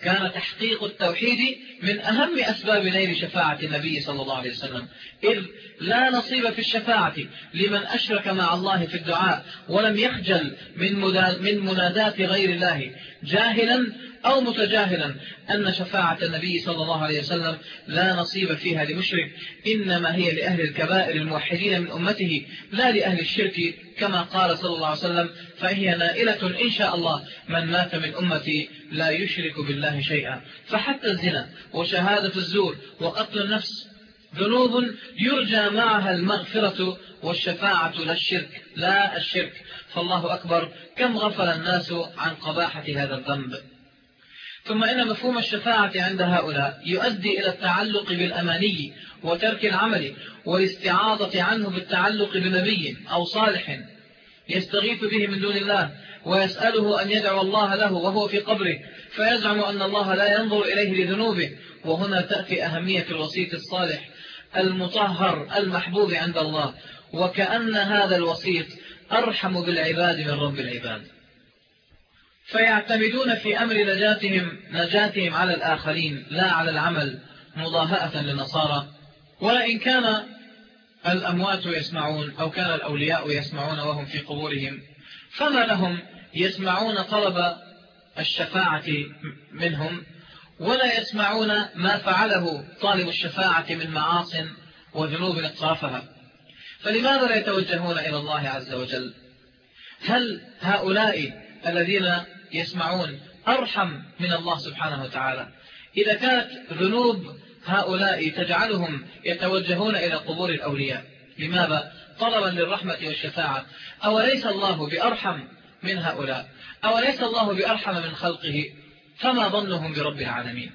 Speaker 1: كان تحقيق التوحيد من أهم أسباب نيل شفاعة النبي صلى الله عليه وسلم. إذ لا نصيب في الشفاعة لمن أشرك مع الله في الدعاء ولم يخجل من, من منادات غير الله. جاهلا أو متجاهلا أن شفاعة النبي صلى الله عليه وسلم لا نصيب فيها لمشرك إنما هي لأهل الكبائر الموحدين من أمته لا لأهل الشرك كما قال صلى الله عليه وسلم فهي نائلة إن شاء الله من مات من أمتي لا يشرك بالله شيئا. فحتى الزنا وشهادة الزور وقتل النفس ذنوب يرجى معها المغفرة والشفاعة لا الشرك لا الشرك. فالله أكبر كم غفل الناس عن قباحة هذا الذنب؟ ثم إن مفهوم الشفاعة عند هؤلاء يؤدي إلى التعلق بالأماني وترك العمل والاستعاضة عنه بالتعلق بنبي أو صالح يستغيث به من دون الله ويسأله أن يدعو الله له وهو في قبره فيزعم أن الله لا ينظر إليه لذنوبه وهنا تأتي أهمية الوسيط الصالح المطهر المحبوب عند الله وكأن هذا الوسيط أرحم بالعباد من رب العباد فيعتمدون في أمر نجاتهم نجاتهم على الآخرين لا على العمل مضاهأة للنصارى. وإن كان الأموات يسمعون أو كان الأولياء يسمعون وهم في قبورهم فما لهم يسمعون طلب الشفاعة منهم ولا يسمعون ما فعله طالب الشفاعة من معاص وذنوب اقترفها فلماذا لا يتوجهون إلى الله عز وجل؟ هل هؤلاء الذين يسمعون أرحم من الله سبحانه وتعالى. إذا كانت ذنوب هؤلاء تجعلهم يتوجهون إلى قبور الأولياء لماذا؟ طلبا للرحمة والشفاعة. أوليس الله بأرحم من هؤلاء؟ أوليس الله بأرحم من خلقه؟ فما ظنهم برب العالمين؟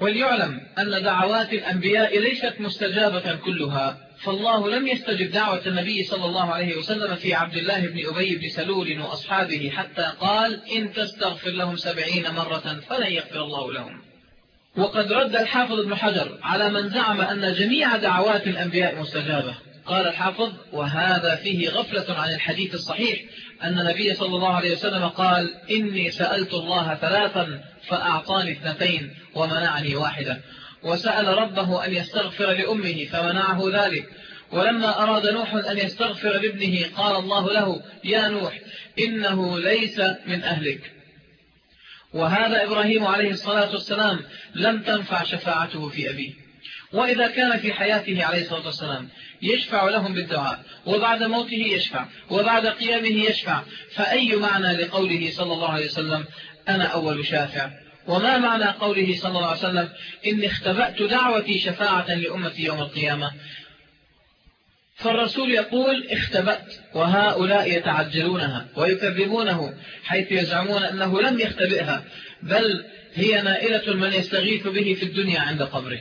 Speaker 1: وليعلم أن دعوات الأنبياء ليست مستجابة كلها. فالله لم يستجب دعوة النبي صلى الله عليه وسلم في عبد الله بن أبي بن سلول وأصحابه حتى قال إن تستغفر لهم سبعين مرة فلن يغفر الله لهم. وقد رد الحافظ ابن حجر على من زعم أن جميع دعوات الأنبياء مستجابة. قال الحافظ وهذا فيه غفلة عن الحديث الصحيح أن النبي صلى الله عليه وسلم قال إني سألت الله ثلاثا فأعطاني اثنتين ومنعني واحدة. وسأل ربه أن يستغفر لأمه فمنعه ذلك. ولما أراد نوح أن يستغفر لابنه قال الله له يا نوح إنه ليس من أهلك. وهذا إبراهيم عليه الصلاة والسلام لم تنفع شفاعته في أبيه. وإذا كان في حياته عليه الصلاة والسلام يشفع لهم بالدعاء. وبعد موته يشفع وبعد قيامه يشفع. فأي معنى لقوله صلى الله عليه وسلم أنا أول شافع وما معنى قوله صلى الله عليه وسلم إني اختبأت دعوتي شفاعة لأمتي يوم القيامة؟ فالرسول يقول اختبأت وهؤلاء يتعجلونها ويكذبونه حيث يزعمون أنه لم يختبئها بل هي نائلة من يستغيث به في الدنيا عند قبره.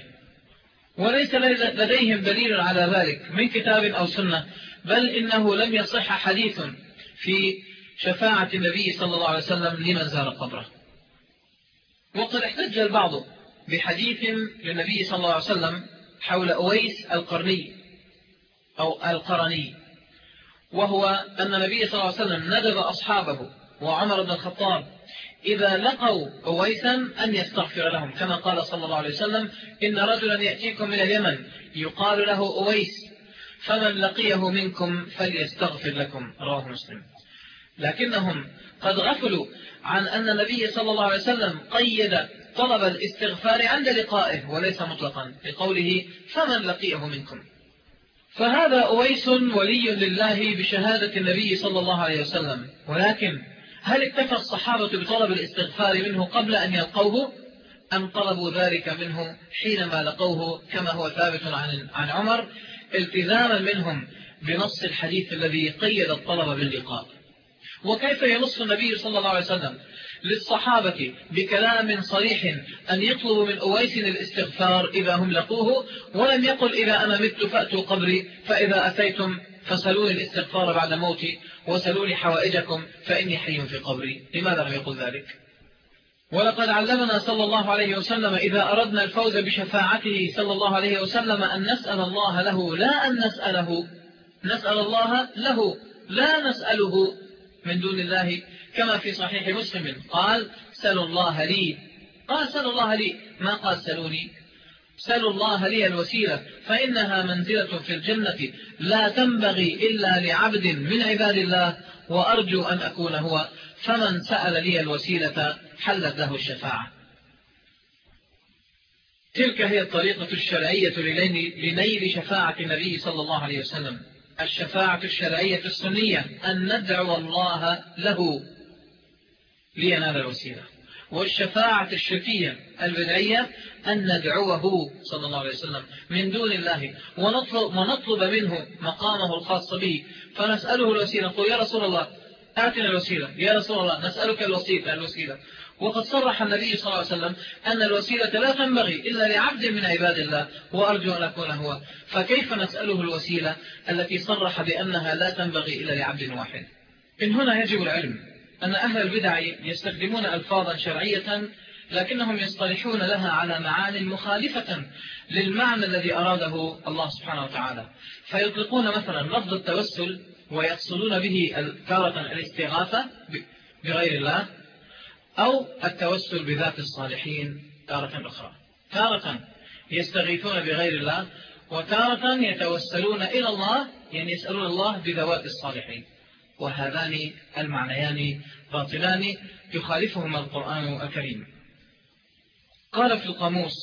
Speaker 1: وليس لديهم دليل على ذلك من كتاب أو سنة بل إنه لم يصح حديث في شفاعة النبي صلى الله عليه وسلم لمن زار قبره. وقد احتج البعض بحديث للنبي صلى الله عليه وسلم حول أويس القرني أو القرني وهو أن النبي صلى الله عليه وسلم ندب أصحابه وعمر بن الخطاب إذا لقوا أويسا أن يستغفر لهم كما قال صلى الله عليه وسلم إن رجلا يأتيكم من اليمن يقال له أويس فمن لقيه منكم فليستغفر لكم. رواه مسلم. لكنهم قد غفلوا عن أن النبي صلى الله عليه وسلم قيد طلب الاستغفار عند لقائه وليس مطلقا بقوله فمن لقيه منكم. فهذا أويس ولي لله بشهادة النبي صلى الله عليه وسلم. ولكن هل اكتفى الصحابة بطلب الاستغفار منه قبل أن يلقوه؟ أم طلبوا ذلك منه حينما لقوه كما هو ثابت عن, عن عمر التزاما منهم بنص الحديث الذي قيد الطلب باللقاء. وكيف ينص النبي صلى الله عليه وسلم للصحابة بكلام صريح أن يطلبوا من أويس الاستغفار إذا هم لقوه ولم يقل إذا أنا مت فأتوا قبري فإذا أتيتم فسلوني الاستغفار بعد موتي وسلوني حوائجكم فإني حي في قبري. لماذا لم يقل ذلك؟ ولقد علمنا صلى الله عليه وسلم إذا أردنا الفوز بشفاعته صلى الله عليه وسلم أن نسأل الله له لا أن نسأله نسأل الله له لا نسأله من دون الله كما في صحيح مسلم قال سلوا الله لي. قال سلوا الله لي. ما قال سلوني سلوا الله لي الوسيلة فإنها منزلة في الجنة لا تنبغي إلا لعبد من عباد الله وأرجو أن أكون هو فمن سأل لي الوسيلة حلت له الشفاعة. تلك هي الطريقة الشرعية لنيل شفاعة النبي صلى الله عليه وسلم. الشفاعة الشرعية السنية أن ندعو الله له لينال الوسيلة. والشفاعة الشركية البدعية أن ندعوه صلى الله عليه وسلم من دون الله ونطلب, ونطلب منه مقامه الخاص به. فنسأله الوسيلة نقول يا رسول الله آتنا الوسيلة. يا رسول الله نسألك الوسيلة الوسيلة. وقد صرح النبي صلى الله عليه وسلم أن الوسيلة لا تنبغي إلا لعبد من عباد الله وأرجو أن أكون هو. فكيف نسأله الوسيلة التي صرح بأنها لا تنبغي إلا لعبد واحد؟ من هنا يجب العلم أن أهل البدع يستخدمون ألفاظا شرعية لكنهم يصطلحون لها على معان مخالفة للمعنى الذي أراده الله سبحانه وتعالى. فيطلقون مثلا لفظ التوسل ويقصدون به تارة الاستغاثة بغير الله أو التوسل بذات الصالحين تارة أخرى. تارة يستغيثون بغير الله وتارة يتوسلون إلى الله يعني يسألون الله بذوات الصالحين. وهذان المعنيان باطلان يخالفهما القرآن الكريم. قال في القاموس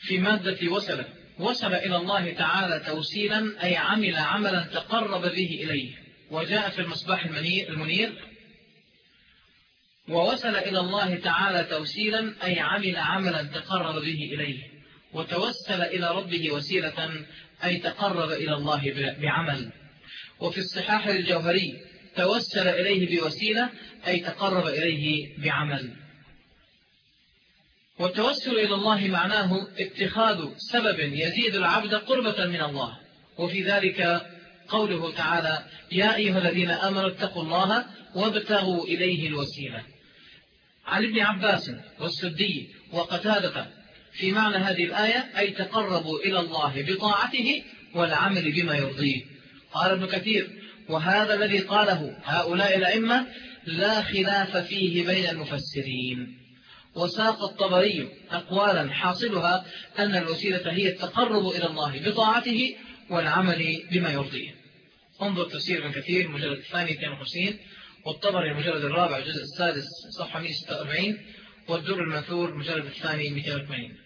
Speaker 1: في مادة وصل وصل إلى الله تعالى توسيلا أي عمل عملا تقرب به إليه وجاء في المصباح المنير ووصل إلى الله تعالى توسيلا أي عمل عملا تقرب به إليه. وتوسل إلى ربه وسيلة أي تقرب إلى الله بعمل. وفي الصحاح الجوهري توسل إليه بوسيلة أي تقرب إليه بعمل. والتوسل إلى الله معناه اتخاذ سبب يزيد العبد قربة من الله. وفي ذلك قوله تعالى يا أيها الذين آمنوا اتقوا الله وابتغوا إليه الوسيلة. عن ابن عباس والسدي وقتادة. في معنى هذه الآية أي تقربوا إلى الله بطاعته والعمل بما يرضيه. قال ابن كثير وهذا الذي قاله هؤلاء الأئمة لا خلاف فيه بين المفسرين. وساق الطبري أقوالا حاصلها أن الوسيلة هي التقرب إلى الله بطاعته والعمل بما يرضيه. انظر تفسير ابن كثير مجلد الثاني 52 والطبري المجلد الرابع الجزء السادس صفحة 146 والدر المنثور المجلد الثاني 280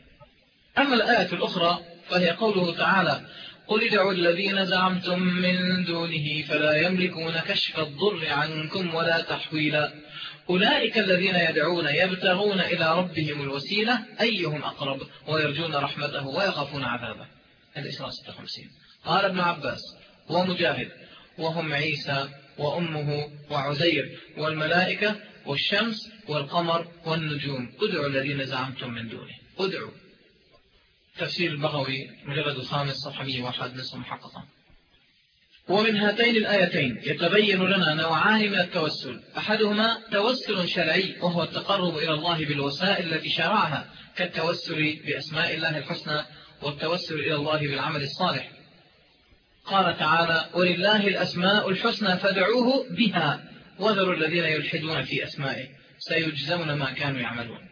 Speaker 1: أما الآية الأخرى فهي قوله تعالى قل ادعوا الذين زعمتم من دونه فلا يملكون كشف الضر عنكم ولا تحويلا. أولئك الذين يدعون يبتغون إلى ربهم الوسيلة أيهم أقرب؟ ويرجون رحمته ويخافون عذابه. الإسراء 56 قال ابن عباس ومجاهد وهم عيسى وأمه وعزير والملائكة والشمس والقمر والنجوم. ادعوا الذين زعمتم من دونه. ادعوا. تفسير البغوي مجلد الخامس صفحة 101 نصف محققا. ومن هاتين الآيتين يتبين لنا نوعان من التوسل. أحدهما توسل شرعي وهو التقرب إلى الله بالوسائل التي شرعها كالتوسل بأسماء الله الحسنى والتوسل إلى الله بالعمل الصالح. قال تعالى ولله الأسماء الحسنى فدعوه بها. وذروا الذين يلحدون في أسمائه سيجزون ما كانوا يعملون.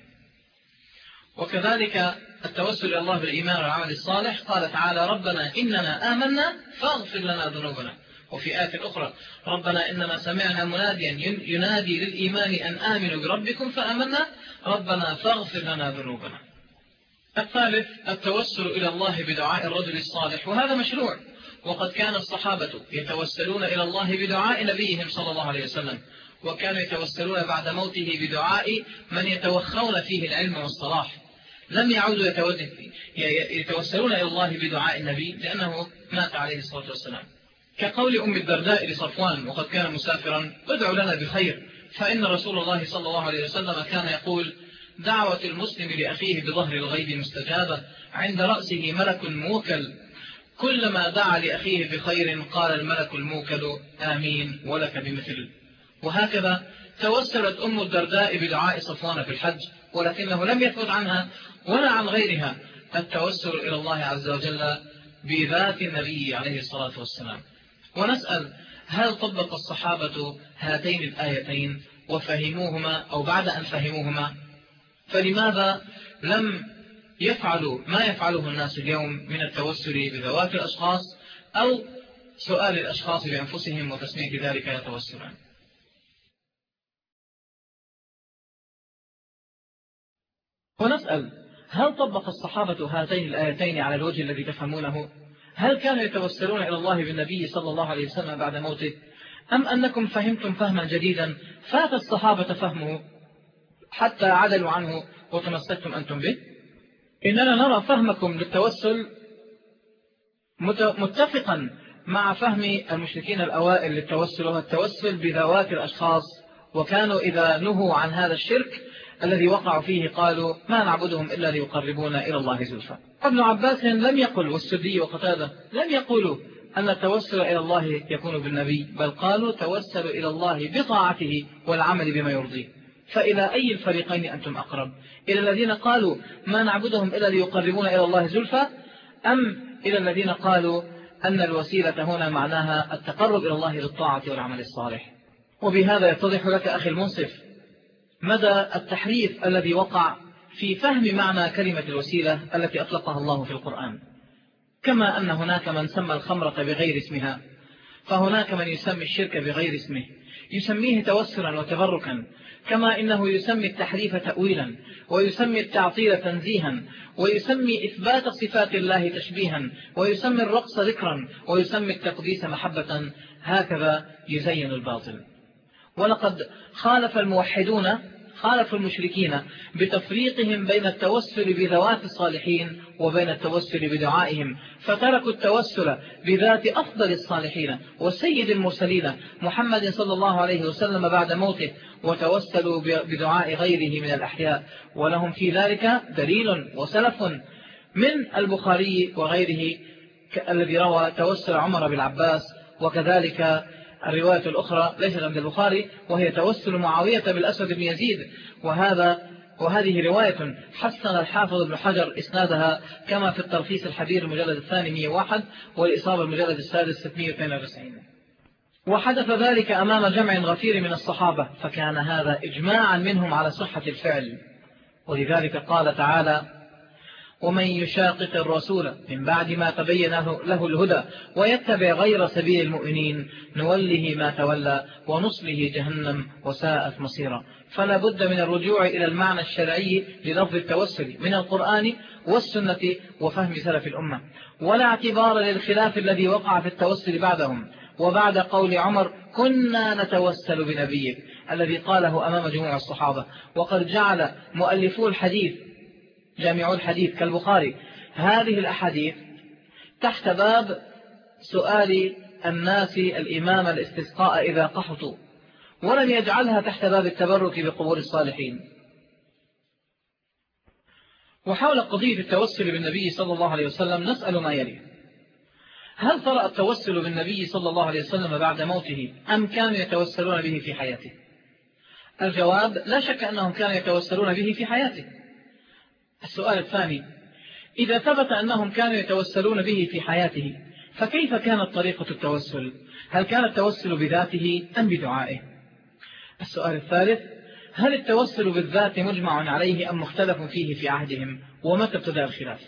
Speaker 1: وكذلك التوسل إلى الله بالإيمان والعمل الصالح. قال تعالى ربنا إننا آمنا فاغفر لنا ذنوبنا. وفي آية أخرى ربنا إننا سمعنا مناديا ينادي للإيمان أن آمنوا بربكم فآمنا. ربنا فاغفر لنا ذنوبنا. الثالث التوسل إلى الله بدعاء الرجل الصالح. وهذا مشروع. وقد كان الصحابة يتوسلون إلى الله بدعاء نبيهم صلى الله عليه وسلم. وكانوا يتوسلون بعد موته بدعاء من يتوخون فيه العلم والصلاح. لم يعودوا يتوسلون إلى الله بدعاء النبي لأنه مات عليه الصلاة والسلام. كقول أم الدرداء لصفوان وقد كان مسافرا ادعوا لنا بخير. فإن رسول الله صلى الله عليه وسلم كان يقول دعوة المسلم لأخيه بظهر الغيب مستجابة عند رأسه ملك موكل. كلما دعا لأخيه بخير قال الملك الموكل آمين ولك بمثل. وهكذا توسلت أم الدرداء بدعاء صفوان في الحج ولكنه لم يثبت عنها ولا عن غيرها. التوسل إلى الله عز وجل بذات النبي عليه الصلاة والسلام. ونسأل هل طبق الصحابة هاتين الآيتين وفهموهما أو بعد أن فهموهما؟ فلماذا لم يفعلوا ما يفعله الناس اليوم من التوسل بذوات الأشخاص أو سؤال الأشخاص بأنفسهم وتسمية ذلك يتوسلون ونسأل هل طبق الصحابة هاتين الآيتين على الوجه الذي تفهمونه؟ هل كانوا يتوسلون إلى الله بالنبي صلى الله عليه وسلم بعد موته؟ أم أنكم فهمتم فهما جديدا فات الصحابة فهمه حتى عدلوا عنه وتمسكتم أنتم به؟ إننا نرى فهمكم للتوسل متفقا مع فهم المشركين الأوائل للتوسل وهو التوسل بذوات الأشخاص. وكانوا إذا نهوا عن هذا الشرك الذي وقعوا فيه قالوا ما نعبدهم إلا ليقربونا إلى الله زلفى. ابن عباس لم يقل والسدي وقتادة لم يقولوا أن التوسل إلى الله يكون بالنبي بل قالوا توسلوا إلى الله بطاعته والعمل بما يرضيه. فإلى أي الفريقين أنتم أقرب؟ إلى الذين قالوا ما نعبدهم إلا ليقربونا إلى الله زلفى أم إلى الذين قالوا أن الوسيلة هنا معناها التقرب إلى الله بالطاعة والعمل الصالح؟ وبهذا يتضح لك أخي المنصف مدى التحريف الذي وقع في فهم معنى كلمة الوسيلة التي أطلقها الله في القرآن. كما أن هناك من سمى الخمرة بغير اسمها فهناك من يسمي الشرك بغير اسمه يسميه توسلا وتبركا كما إنه يسمي التحريف تأويلا ويسمي التعطيل تنزيها ويسمي إثبات صفات الله تشبيها ويسمي الرقص ذكرا ويسمي التقديس محبة. هكذا يزين الباطل. ولقد خالف الموحدون خالف المشركين بتفريقهم بين التوسل بذوات الصالحين وبين التوسل بدعائهم فتركوا التوسل بذات أفضل الصالحين وسيد المرسلين محمد صلى الله عليه وسلم بعد موته وتوسلوا بدعاء غيره من الأحياء. ولهم في ذلك دليل وسلف من البخاري وغيره الذي روى توسل عمر بالعباس وكذلك الرواية الأخرى ليست عند البخاري وهي توسل معاوية بالأسود بن يزيد. وهذا وهذه رواية حسن الحافظ ابن حجر إسنادها كما في الترخيص الحبير المجلد الثاني 101 والإصابة المجلد السادس 692 وحدث ذلك أمام جمع غفير من الصحابة فكان هذا إجماعا منهم على صحة الفعل. ولذلك قال تعالى ومن يشاقق الرسول من بعد ما تبين له الهدى ويتبع غير سبيل المؤمنين نوله ما تولى ونصله جهنم وساءت مصيرا. فلا بد من الرجوع إلى المعنى الشرعي للفظ التوسل من القرآن والسنة وفهم سلف الأمة. ولا اعتبار للخلاف الذي وقع في التوسل بعدهم. وبعد قول عمر كنا نتوسل بنبيك الذي قاله أمام جموع الصحابة. وقد جعل مؤلفو الحديث جامعو الحديث كالبخاري. هذه الأحاديث تحت باب سؤال الناس الإمام الاستسقاء إذا قحطوا ولم يجعلها تحت باب التبرك بقبور الصالحين. وحول قضية التوسل بالنبي صلى الله عليه وسلم نسأل ما يلي. هل طرأ التوسل بالنبي صلى الله عليه وسلم بعد موته أم كانوا يتوسلون به في حياته؟ الجواب لا شك أنهم كانوا يتوسلون به في حياته. السؤال الثاني إذا ثبت أنهم كانوا يتوسلون به في حياته فكيف كانت طريقة التوسل؟ هل كان التوسل بذاته أم بدعائه؟ السؤال الثالث هل التوسل بالذات مجمع عليه أم مختلف فيه في عهدهم؟ ومتى ابتدأ الخلاف؟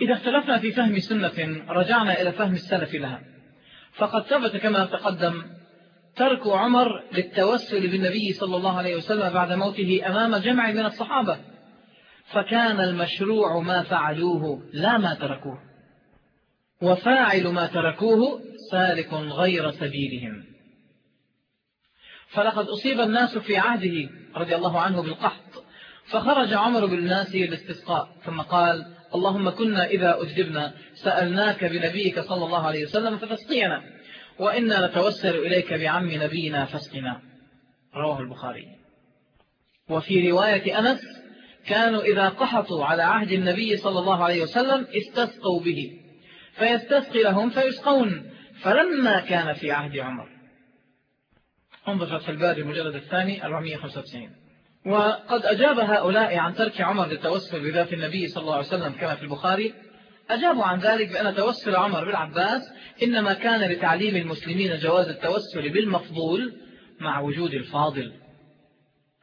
Speaker 1: إذا اختلفنا في فهم سنة رجعنا إلى فهم السلف لها. فقد ثبت كما تقدم ترك عمر للتوسل بالنبي صلى الله عليه وسلم بعد موته أمام جمع من الصحابة. فكان المشروع ما فعلوه لا ما تركوه وفاعل ما تركوه سالك غير سبيلهم. فلقد أصيب الناس في عهده رضي الله عنه بالقحط فخرج عمر بالناس للاستسقاء ثم قال اللهم كنا إذا أجدبنا سألناك بنبيك صلى الله عليه وسلم فتسقينا وإنا نتوسل إليك بعم نبينا فاسقنا. رواه البخاري. وفي رواية أنس كانوا إذا قحطوا على عهد النبي صلى الله عليه وسلم استسقوا به. فيستسقي لهم فيسقون. فلما كان في عهد عمر. انظر في الباب المجلد الثاني 495 وقد أجاب هؤلاء عن ترك عمر للتوسل بذات النبي صلى الله عليه وسلم كما في البخاري. أجابوا عن ذلك بأن توسل عمر بالعباس إنما كان لتعليم المسلمين جواز التوسل بالمفضول مع وجود الفاضل.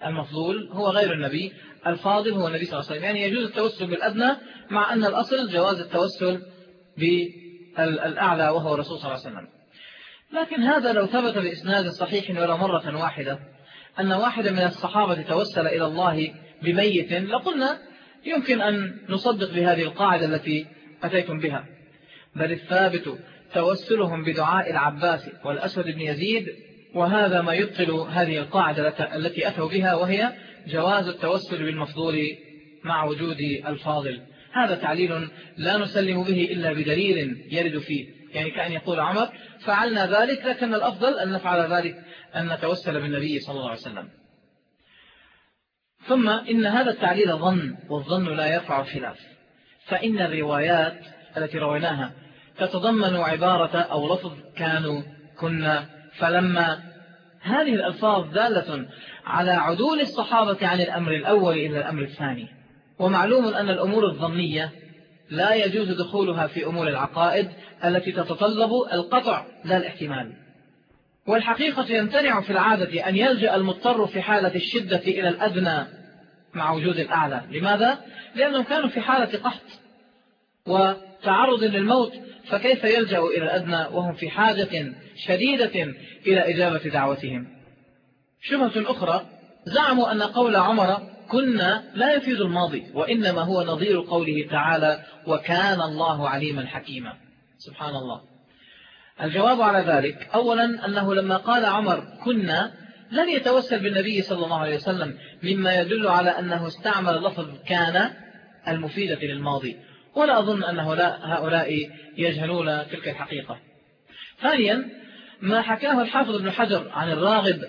Speaker 1: المفضول هو غير النبي الفاضل هو النبي صلى الله عليه وسلم. يعني يجوز التوسل بالأدنى مع أن الأصل جواز التوسل بالأعلى وهو الرسول صلى الله عليه وسلم. لكن هذا لو ثبت بإسناد صحيح ولو مرة واحدة أن واحدا من الصحابة توسل إلى الله بميت لقلنا يمكن أن نصدق بهذه القاعدة التي أتيتم بها. بل الثابت توسلهم بدعاء العباس والأسود بن يزيد وهذا ما يبطل هذه القاعدة التي أتوا بها وهي جواز التوسل بالمفضول مع وجود الفاضل. هذا تعليل لا نسلم به إلا بدليل يرد فيه. يعني كأن يقول عمر فعلنا ذلك لكن الأفضل أن نفعل ذلك أن نتوسل بالنبي صلى الله عليه وسلم. ثم إن هذا التعليل ظن والظن لا يرفع خلاف فإن الروايات التي رويناها تتضمن عبارة أو لفظ كانوا كنا فلما هذه الألفاظ دالة على عدول الصحابة عن الأمر الأول إلى الأمر الثاني. ومعلوم أن الأمور الظنية لا يجوز دخولها في أمور العقائد التي تتطلب القطع لا الاحتمال. والحقيقة يمتنع في العادة أن يلجأ المضطر في حالة الشدة إلى الأدنى مع وجود الأعلى. لماذا؟ لأنهم كانوا في حالة قحط. وتعرض للموت فكيف يلجأ إلى الأدنى وهم في حاجة شديدة إلى إجابة دعوتهم؟ شبهة أخرى زعموا أن قول عمر كنا لا يفيد الماضي وإنما هو نظير قوله تعالى وكان الله عليما حكيما سبحان الله. الجواب على ذلك أولا أنه لما قال عمر كنا لم يتوسل بالنبي صلى الله عليه وسلم مما يدل على أنه استعمل لفظ كان المفيدة للماضي. ولا أظن أن هؤلاء يجهلون تلك الحقيقة. ثانيا ما حكاه الحافظ ابن حجر عن الراغب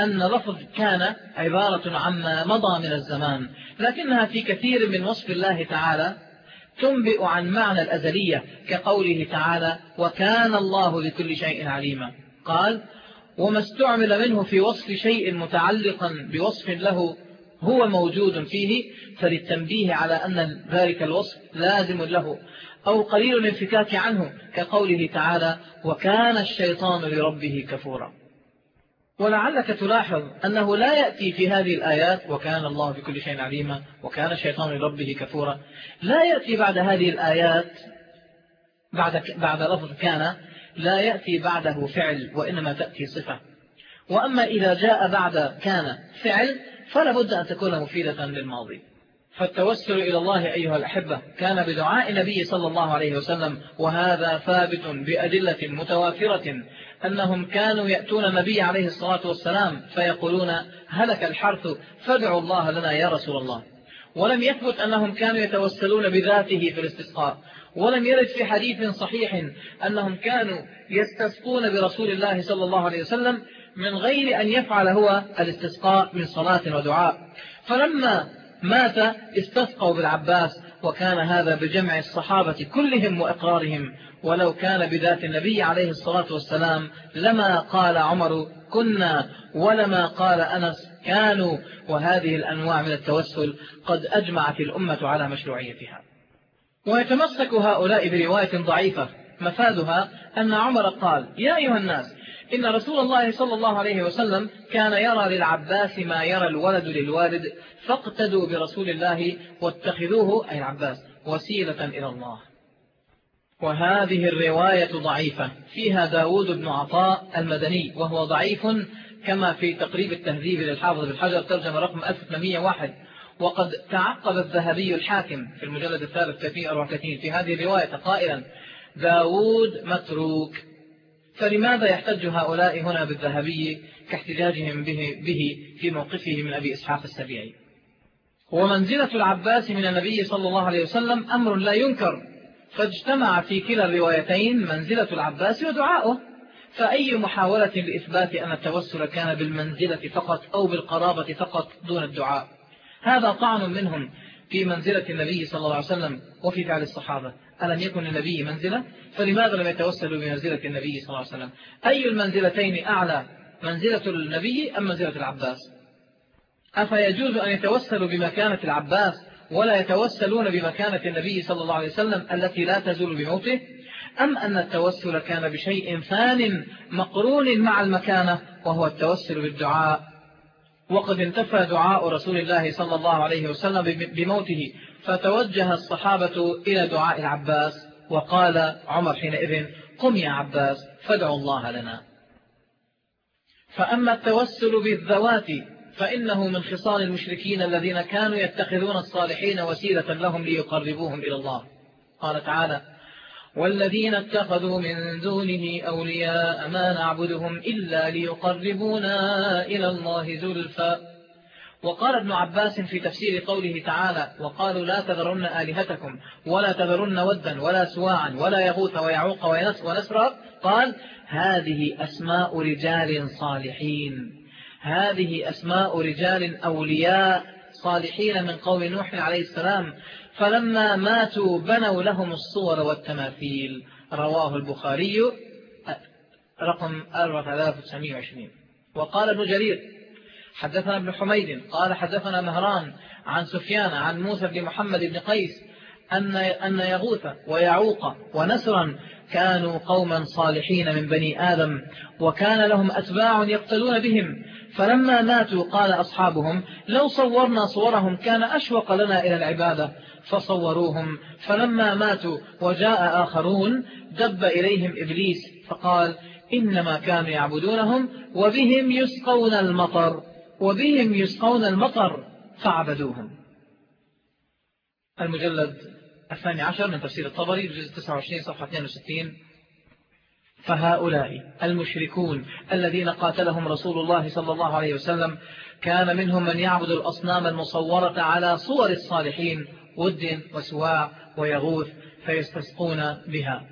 Speaker 1: أن لفظ كان عبارة عما مضى من الزمان لكنها في كثير من وصف الله تعالى تنبئ عن معنى الأزلية كقوله تعالى وكان الله لكل شيء عليما قال وما استعمل منه في وصف شيء متعلقا بوصف له هو موجود فيه فللتنبيه على أن ذلك الوصف لازم له أو قليل الانفكاك عنه كقوله تعالى وكان الشيطان لربه كفورا ولعلك تلاحظ أنه لا يأتي في هذه الآيات وكان الله بكل شيء عليما وكان الشيطان لربه كفورا لا يأتي بعد هذه الآيات بعد, بعد لفظ كان لا يأتي بعده فعل وإنما تأتي صفة. وأما إذا جاء بعد كان فعل فلا بد أن تكون مفيدة للماضي. فالتوسل إلى الله أيها الأحبة كان بدعاء النبي صلى الله عليه وسلم وهذا ثابت بأدلة متوافرة أنهم كانوا يأتون النبي عليه الصلاة والسلام فيقولون هلك الحرث فادعوا الله لنا يا رسول الله. ولم يثبت أنهم كانوا يتوسلون بذاته في الاستسقاء. ولم يرد في حديث صحيح أنهم كانوا يستسقون برسول الله صلى الله عليه وسلم من غير أن يفعل هو الاستسقاء من صلاة ودعاء. فلما مات استسقوا بالعباس وكان هذا بجمع الصحابة كلهم وإقرارهم. ولو كان بذات النبي عليه الصلاة والسلام لما قال عمر كنا ولما قال أنس كانوا. وهذه الأنواع من التوسل قد أجمعت الأمة على مشروعيتها. ويتمسك هؤلاء برواية ضعيفة. مفادها أن عمر قال يا أيها الناس إن رسول الله صلى الله عليه وسلم كان يرى للعباس ما يرى الولد للوالد فاقتدوا برسول الله واتخذوه أي العباس وسيلة إلى الله. وهذه الرواية ضعيفة. فيها داود بن عطاء المدني وهو ضعيف كما في تقريب التهذيب للحافظ بالحجر ترجم رقم 1801 وقد تعقب الذهبي الحاكم في المجلد الثالث 334 في هذه الرواية قائلا داود متروك. فلماذا يحتج هؤلاء هنا بالذهبي كاحتجاجهم به, به في موقفه من أبي إسحاق السبيعي؟ ومنزلة العباس من النبي صلى الله عليه وسلم أمر لا ينكر. فاجتمع في كلا الروايتين منزلة العباس ودعاؤه. فأي محاولة لإثبات أن التوسل كان بالمنزلة فقط أو بالقرابة فقط دون الدعاء؟ هذا طعن منهم في منزلة النبي صلى الله عليه وسلم وفي فعل الصحابة. ألم يكن للنبي منزلة؟ فلماذا لم يتوسلوا بمنزلة النبي صلى الله عليه وسلم؟ أي المنزلتين أعلى منزلة النبي أم منزلة العباس؟ أفيجوز أن يتوسلوا بمكانة العباس ولا يتوسلون بمكانة النبي صلى الله عليه وسلم التي لا تزول بموته؟ أم أن التوسل كان بشيء ثان مقرون مع المكانة وهو التوسل بالدعاء؟ وقد انتفى دعاء رسول الله صلى الله عليه وسلم بموته فتوجه الصحابة إلى دعاء العباس وقال عمر حينئذ قم يا عباس فادعوا الله لنا. فأما التوسل بالذوات فإنه من خصال المشركين الذين كانوا يتخذون الصالحين وسيلة لهم ليقربوهم إلى الله. قال تعالى والذين اتخذوا من دونه أولياء ما نعبدهم إلا ليقربونا إلى الله زلفا وقال ابن عباس في تفسير قوله تعالى وقالوا لا تذرن آلهتكم ولا تذرن ودا ولا سواعا ولا يغوث ويعوق ونسرا قال هذه أسماء رجال صالحين. هذه أسماء رجال أولياء صالحين من قوم نوح عليه السلام. فلما ماتوا بنوا لهم الصور والتماثيل. رواه البخاري رقم 4920 وقال ابن جرير حدثنا ابن حميد قال حدثنا مهران عن سفيان عن موسى بن محمد بن قيس أن أن يغوث ويعوق ونسرا كانوا قوما صالحين من بني آدم وكان لهم أتباع يقتلون بهم. فلما ماتوا قال أصحابهم لو صورنا صورهم كان أشوق لنا إلى العبادة. فصوروهم. فلما ماتوا وجاء آخرون دب إليهم إبليس فقال إنما كانوا يعبدونهم وبهم يسقون المطر. وبهم يسقون المطر فعبدوهم المجلد الثاني عشر من تفسير الطبري جزء 29 صفحة 62 فهؤلاء المشركون الذين قاتلهم رسول الله صلى الله عليه وسلم كان منهم من يعبد الأصنام المصورة على صور الصالحين ود وسواع ويغوث فيستسقون بها.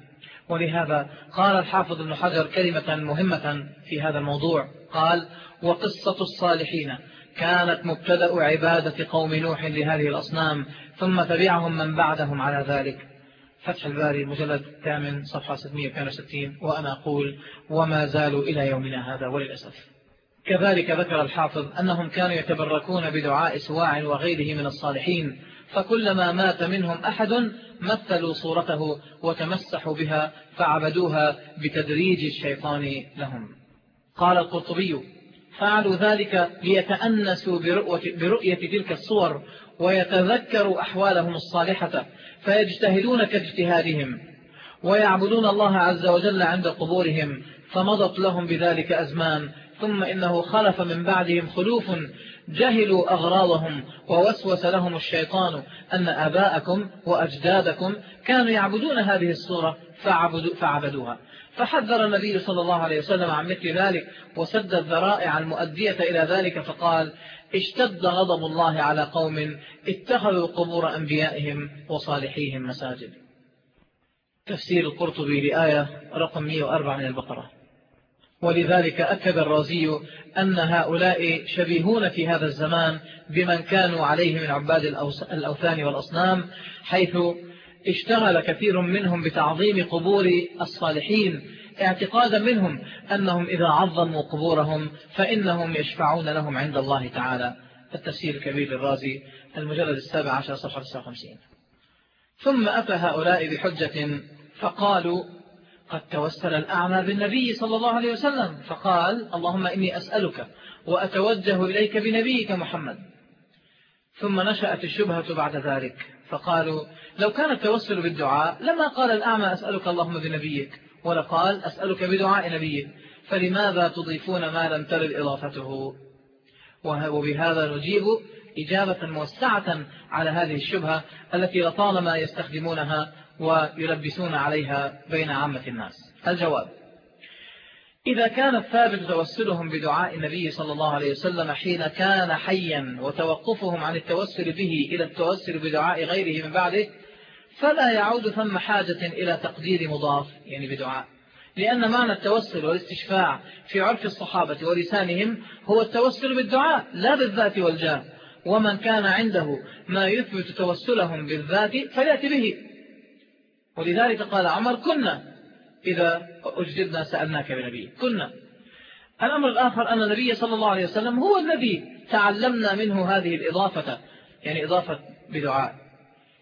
Speaker 1: ولهذا قال الحافظ ابن حجر كلمة مهمة في هذا الموضوع. قال وقصة الصالحين. كانت مبتدأ عبادة قوم نوح لهذه الأصنام ثم تبعهم من بعدهم على ذلك. فتح الباري مجلد الثامن صفحة 662 وأنا أقول وما زالوا إلى يومنا هذا وللأسف. كذلك ذكر الحافظ أنهم كانوا يتبركون بدعاء سواع وغيره من الصالحين فكلما مات منهم أحد مثلوا صورته وتمسحوا بها فعبدوها بتدريج الشيطان لهم. قال القرطبي فعلوا ذلك ليتأنسوا برؤية تلك الصور ويتذكروا أحوالهم الصالحة فيجتهدون كاجتهادهم ويعبدون الله عز وجل عند قبورهم فمضت لهم بذلك أزمان ثم إنه خلف من بعدهم خلوف جهلوا أغراضهم ووسوس لهم الشيطان أن آباءكم وأجدادكم كانوا يعبدون هذه الصورة فعبدوها فحذر النبي صلى الله عليه وسلم عن مثل ذلك وسد الذرائع المؤدية إلى ذلك فقال اشتد غضب الله على قوم اتخذوا قبور أنبيائهم وصالحيهم مساجد. تفسير القرطبي لآية رقم 104 من البقرة. ولذلك أكد الرازي أن هؤلاء شبيهون في هذا الزمان بمن كانوا عليه من عباد الأوثان والأصنام حيث اشتغل كثير منهم بتعظيم قبور الصالحين اعتقادا منهم أنهم إذا عظموا قبورهم فإنهم يشفعون لهم عند الله تعالى. التفسير الكبير للرازي المجلد السابع عشر صفحة 59 ثم أتى هؤلاء بحجة فقالوا قد توسل الأعمى بالنبي صلى الله عليه وسلم. فقال اللهم إني أسألك وأتوجه إليك بنبيك محمد. ثم نشأت الشبهة بعد ذلك. فقالوا لو كان التوسل بالدعاء لما قال الأعمى أسألك اللهم بنبيك ولا قال أسألك بدعاء نبيك فلماذا تضيفون ما لم ترد إضافته؟ وبهذا نجيب إجابة موسعة على هذه الشبهة التي لطالما يستخدمونها ويلبسون عليها بين عامة الناس. الجواب إذا كان الثابت توسلهم بدعاء النبي صلى الله عليه وسلم حين كان حيا وتوقفهم عن التوسل به إلى التوسل بدعاء غيره من بعده فلا يعود ثم حاجة إلى تقدير مضاف يعني بدعاء. لأن معنى التوسل والاستشفاع في عرف الصحابة ولسانهم هو التوسل بالدعاء لا بالذات والجاه ومن كان عنده ما يثبت توسلهم بالذات فليأتي به. ولذلك قال عمر كنا إذا أجدنا سألناك بنبي كنا. الأمر الآخر أن النبي صلى الله عليه وسلم هو الذي تعلمنا منه هذه الإضافة يعني إضافة بدعاء.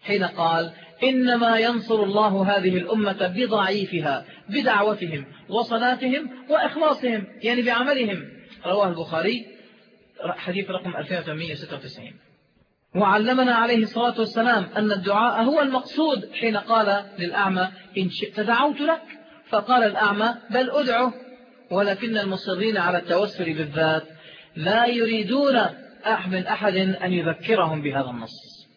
Speaker 1: حين قال إنما ينصر الله هذه الأمة بضعيفها بدعوتهم وصلاتهم وإخلاصهم يعني بعملهم. رواه البخاري حديث رقم 2896 وعلمنا عليه الصلاة والسلام أن الدعاء هو المقصود حين قال للأعمى إن شئت دعوت لك. فقال الأعمى بل أدعو. ولكن المصرين على التوسل بالذات لا يريدون من أحد أن يذكرهم بهذا النص.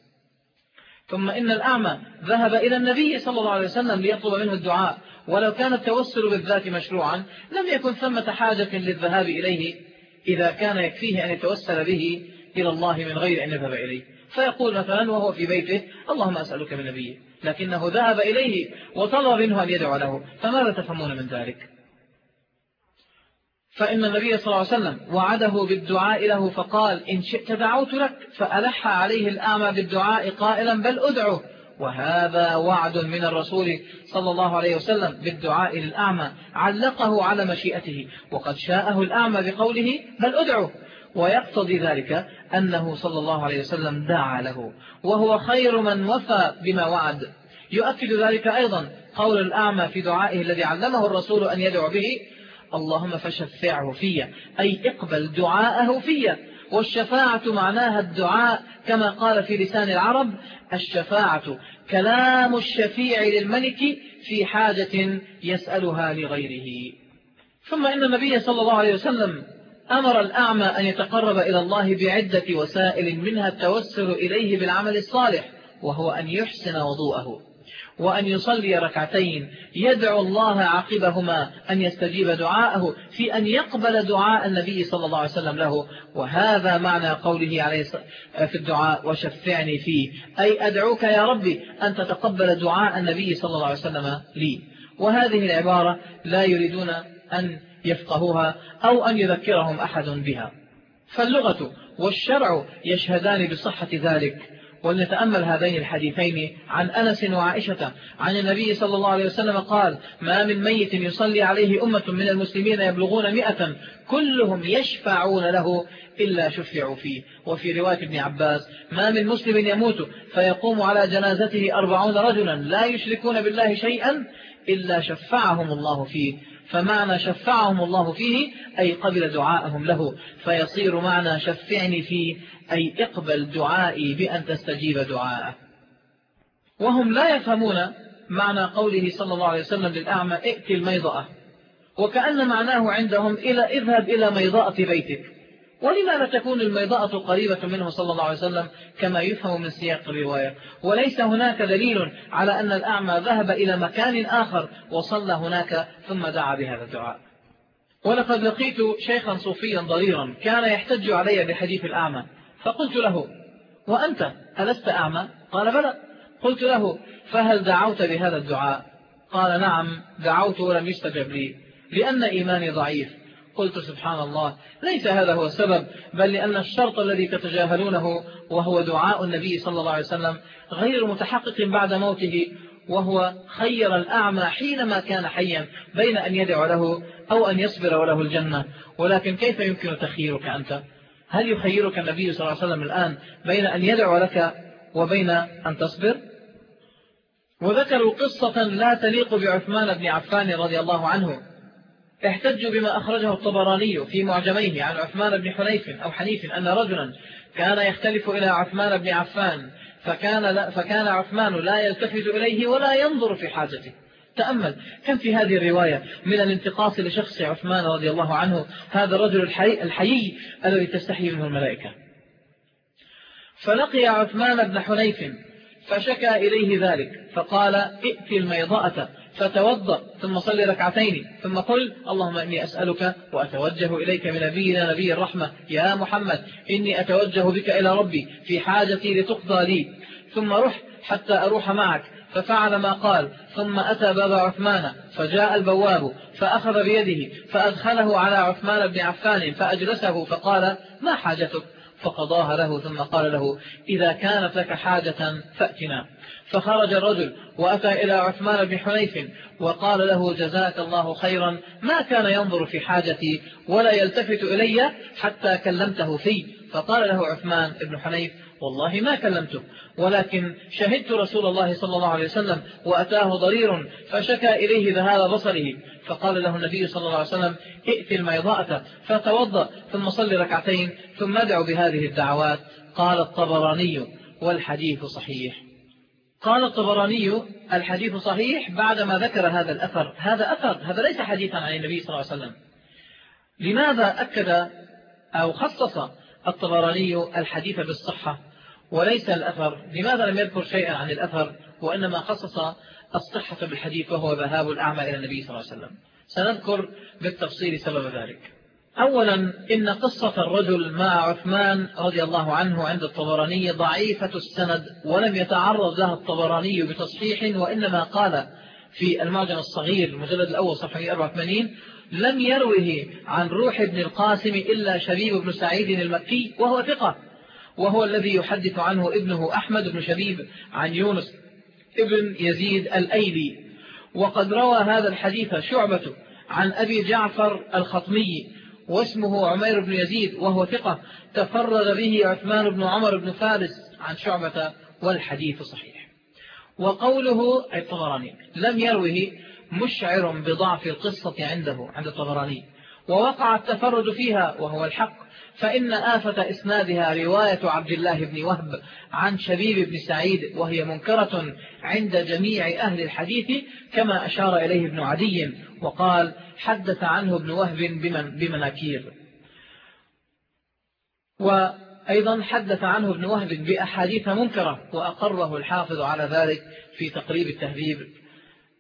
Speaker 1: ثم إن الأعمى ذهب إلى النبي صلى الله عليه وسلم ليطلب منه الدعاء. ولو كان التوسل بالذات مشروعا لم يكن ثمة حاجة للذهاب إليه إذا كان يكفيه أن يتوسل به إلى الله من غير أن يذهب إليه. فيقول مثلا وهو في بيته اللهم أسألك من نبيه لكنه ذهب إليه وطلب منه أن يدعو له. فماذا تفهمون من ذلك؟ فإن النبي صلى الله عليه وسلم وعده بالدعاء له فقال إن شئت دعوت لك. فألح عليه الأعمى بالدعاء قائلا بل أدعو وهذا وعد من الرسول صلى الله عليه وسلم بالدعاء للأعمى علقه على مشيئته. وقد شاءه الأعمى بقوله بل أدعو ويقتضي ذلك أنه صلى الله عليه وسلم دعا له. وهو خير من وفى بما وعد. يؤكد ذلك أيضا قول الأعمى في دعائه الذي علمه الرسول أن يدعو به اللهم فشفعه في أي اقبل دعاءه في. والشفاعة معناها الدعاء كما قال في لسان العرب الشفاعة كلام الشفيع للملك في حاجة يسألها لغيره. ثم إن النبي صلى الله عليه وسلم أمر الأعمى أن يتقرب إلى الله بعدة وسائل منها التوسل إليه بالعمل الصالح وهو أن يحسن وضوءه وأن يصلي ركعتين يدعو الله عقبهما أن يستجيب دعاءه في أن يقبل دعاء النبي صلى الله عليه وسلم له. وهذا معنى قوله عليه في الدعاء وشفعني فيه. أي أدعوك يا ربي أن تتقبل دعاء النبي صلى الله عليه وسلم لي. وهذه العبارة لا يريدون أن يفقهوها أو أن يذكرهم أحد بها. فاللغة والشرع يشهدان بصحة ذلك. ولنتأمل هذين الحديثين عن أنس وعائشة عن النبي صلى الله عليه وسلم قال ما من ميت يصلي عليه أمة من المسلمين يبلغون مئة كلهم يشفعون له إلا شفعوا فيه. وفي رواية ابن عباس ما من مسلم يموت فيقوم على جنازته أربعون رجلا لا يشركون بالله شيئا إلا شفعهم الله فيه. فمعنى شفعهم الله فيه أي قبل دعاءهم له. فيصير معنى شفعني فيه أي اقبل دعائي بأن تستجيب دعاءه. وهم لا يفهمون معنى قوله صلى الله عليه وسلم للأعمى ائت الميضأة. وكأن معناه عندهم إلى اذهب إلى ميضاءة بيتك. ولماذا تكون الميضاءة قريبة منه صلى الله عليه وسلم كما يفهم من سياق الرواية. وليس هناك دليل على أن الأعمى ذهب إلى مكان آخر وصلى هناك ثم دعا بهذا الدعاء. ولقد لقيت شيخا صوفيا ضريرا كان يحتج علي بحديث الأعمى. فقلت له وأنت ألست أعمى؟ قال بلى. قلت له فهل دعوت بهذا الدعاء؟ قال نعم دعوت ولم يستجب لي لأن إيماني ضعيف. قلت سبحان الله ليس هذا هو السبب بل لأن الشرط الذي تتجاهلونه وهو دعاء النبي صلى الله عليه وسلم غير متحقق بعد موته وهو خير الأعمى حينما كان حيا بين أن يدعو له أو أن يصبر وله الجنة. ولكن كيف يمكن تخييرك أنت؟ هل يخيرك النبي صلى الله عليه وسلم الآن بين أن يدعو لك وبين أن تصبر؟ وذكروا قصة لا تليق بعثمان بن عفان رضي الله عنه. احتجوا بما أخرجه الطبراني في معجميه عن عثمان بن حنيف أو حنيف أن رجلا كان يختلف إلى عثمان بن عفان فكان, لا فكان عثمان لا يلتفت إليه ولا ينظر في حاجته. تأمل كم في هذه الرواية من الانتقاص لشخص عثمان رضي الله عنه هذا الرجل الحي, الحيي الذي تستحي منه الملائكة؟ فلقي عثمان بن حنيف فشكى إليه ذلك فقال ائت الميضاءة فتوضأ ثم صل ركعتين ثم قل اللهم إني أسألك وأتوجه إليك من نبينا نبي الرحمة يا محمد إني أتوجه بك إلى ربي في حاجتي لتقضى لي. ثم رح حتى أروح معك ففعل ما قال ثم أتى باب عثمان فجاء البواب فأخذ بيده فأدخله على عثمان بن عفان فأجلسه فقال ما حاجتك؟ فقضاها له ثم قال له إذا كانت لك حاجة فأتنا. فخرج الرجل وأتى إلى عثمان بن حنيف وقال له جزاك الله خيرا ما كان ينظر في حاجتي ولا يلتفت إلي حتى كلمته في. فقال له عثمان بن حنيف والله ما كلمته ولكن شهدت رسول الله صلى الله عليه وسلم وأتاه ضرير فشكى إليه ذهاب بصره. فقال له النبي صلى الله عليه وسلم ائت الميضاءة فتوضأ ثم صل ركعتين ثم ادعو بهذه الدعوات. قال الطبراني والحديث صحيح. قال الطبراني الحديث صحيح بعدما ذكر هذا الأثر. هذا أثر هذا ليس حديثا عن النبي صلى الله عليه وسلم. لماذا أكد أو خصص الطبراني الحديث بالصحة وليس الأثر؟ لماذا لم يذكر شيئا عن الأثر؟ وإنما خصص الصحة بالحديث وهو ذهاب الأعمى إلى النبي صلى الله عليه وسلم. سنذكر بالتفصيل سبب ذلك. أولا إن قصة الرجل مع عثمان رضي الله عنه عند الطبراني ضعيفة السند ولم يتعرض لها الطبراني بتصحيح وإنما قال في المعجم الصغير المجلد الأول صفحة 184 لم يروه عن روح ابن القاسم إلا شبيب بن سعيد المكي وهو ثقة وهو الذي يحدث عنه ابنه أحمد بن شبيب عن يونس ابن يزيد الأيلي. وقد روى هذا الحديث شعبة عن أبي جعفر الخطمي واسمه عمير بن يزيد وهو ثقة. تفرد به عثمان بن عمر بن فارس عن شعبة والحديث صحيح. وقوله الطبراني لم يروه مشعر بضعف القصة عنده عند الطبراني. ووقع التفرد فيها وهو الحق. فإن آفة إسنادها رواية عبد الله بن وهب عن شبيب بن سعيد وهي منكرة عند جميع أهل الحديث كما أشار إليه ابن عدي وقال حدث عنه ابن وهب بمن بمناكير. وأيضا حدث عنه ابن وهب بأحاديث منكرة وأقره الحافظ على ذلك في تقريب التهذيب.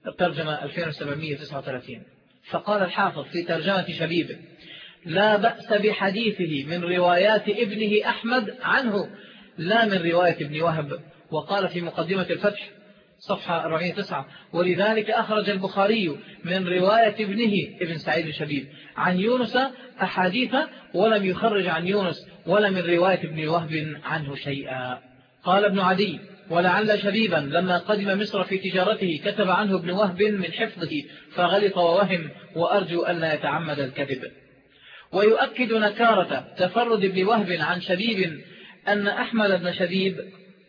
Speaker 1: الترجمة 2739 فقال الحافظ في ترجمة شبيب لا بأس بحديثه من روايات ابنه أحمد عنه لا من رواية ابن وهب وقال في مقدمة الفتح صفحة 49 ولذلك أخرج البخاري من رواية ابنه ابن سعيد الشبيب عن يونس أحاديث ولم يخرج عن يونس ولا من رواية ابن وهب عنه شيئا. قال ابن عدي ولعل شبيبا لما قدم مصر في تجارته كتب عنه ابن وهب من حفظه فغلط ووهم وأرجو أن لا يتعمد الكذب. ويؤكد نكارة تفرد ابن وهب عن شبيب أن أحمد بن شبيب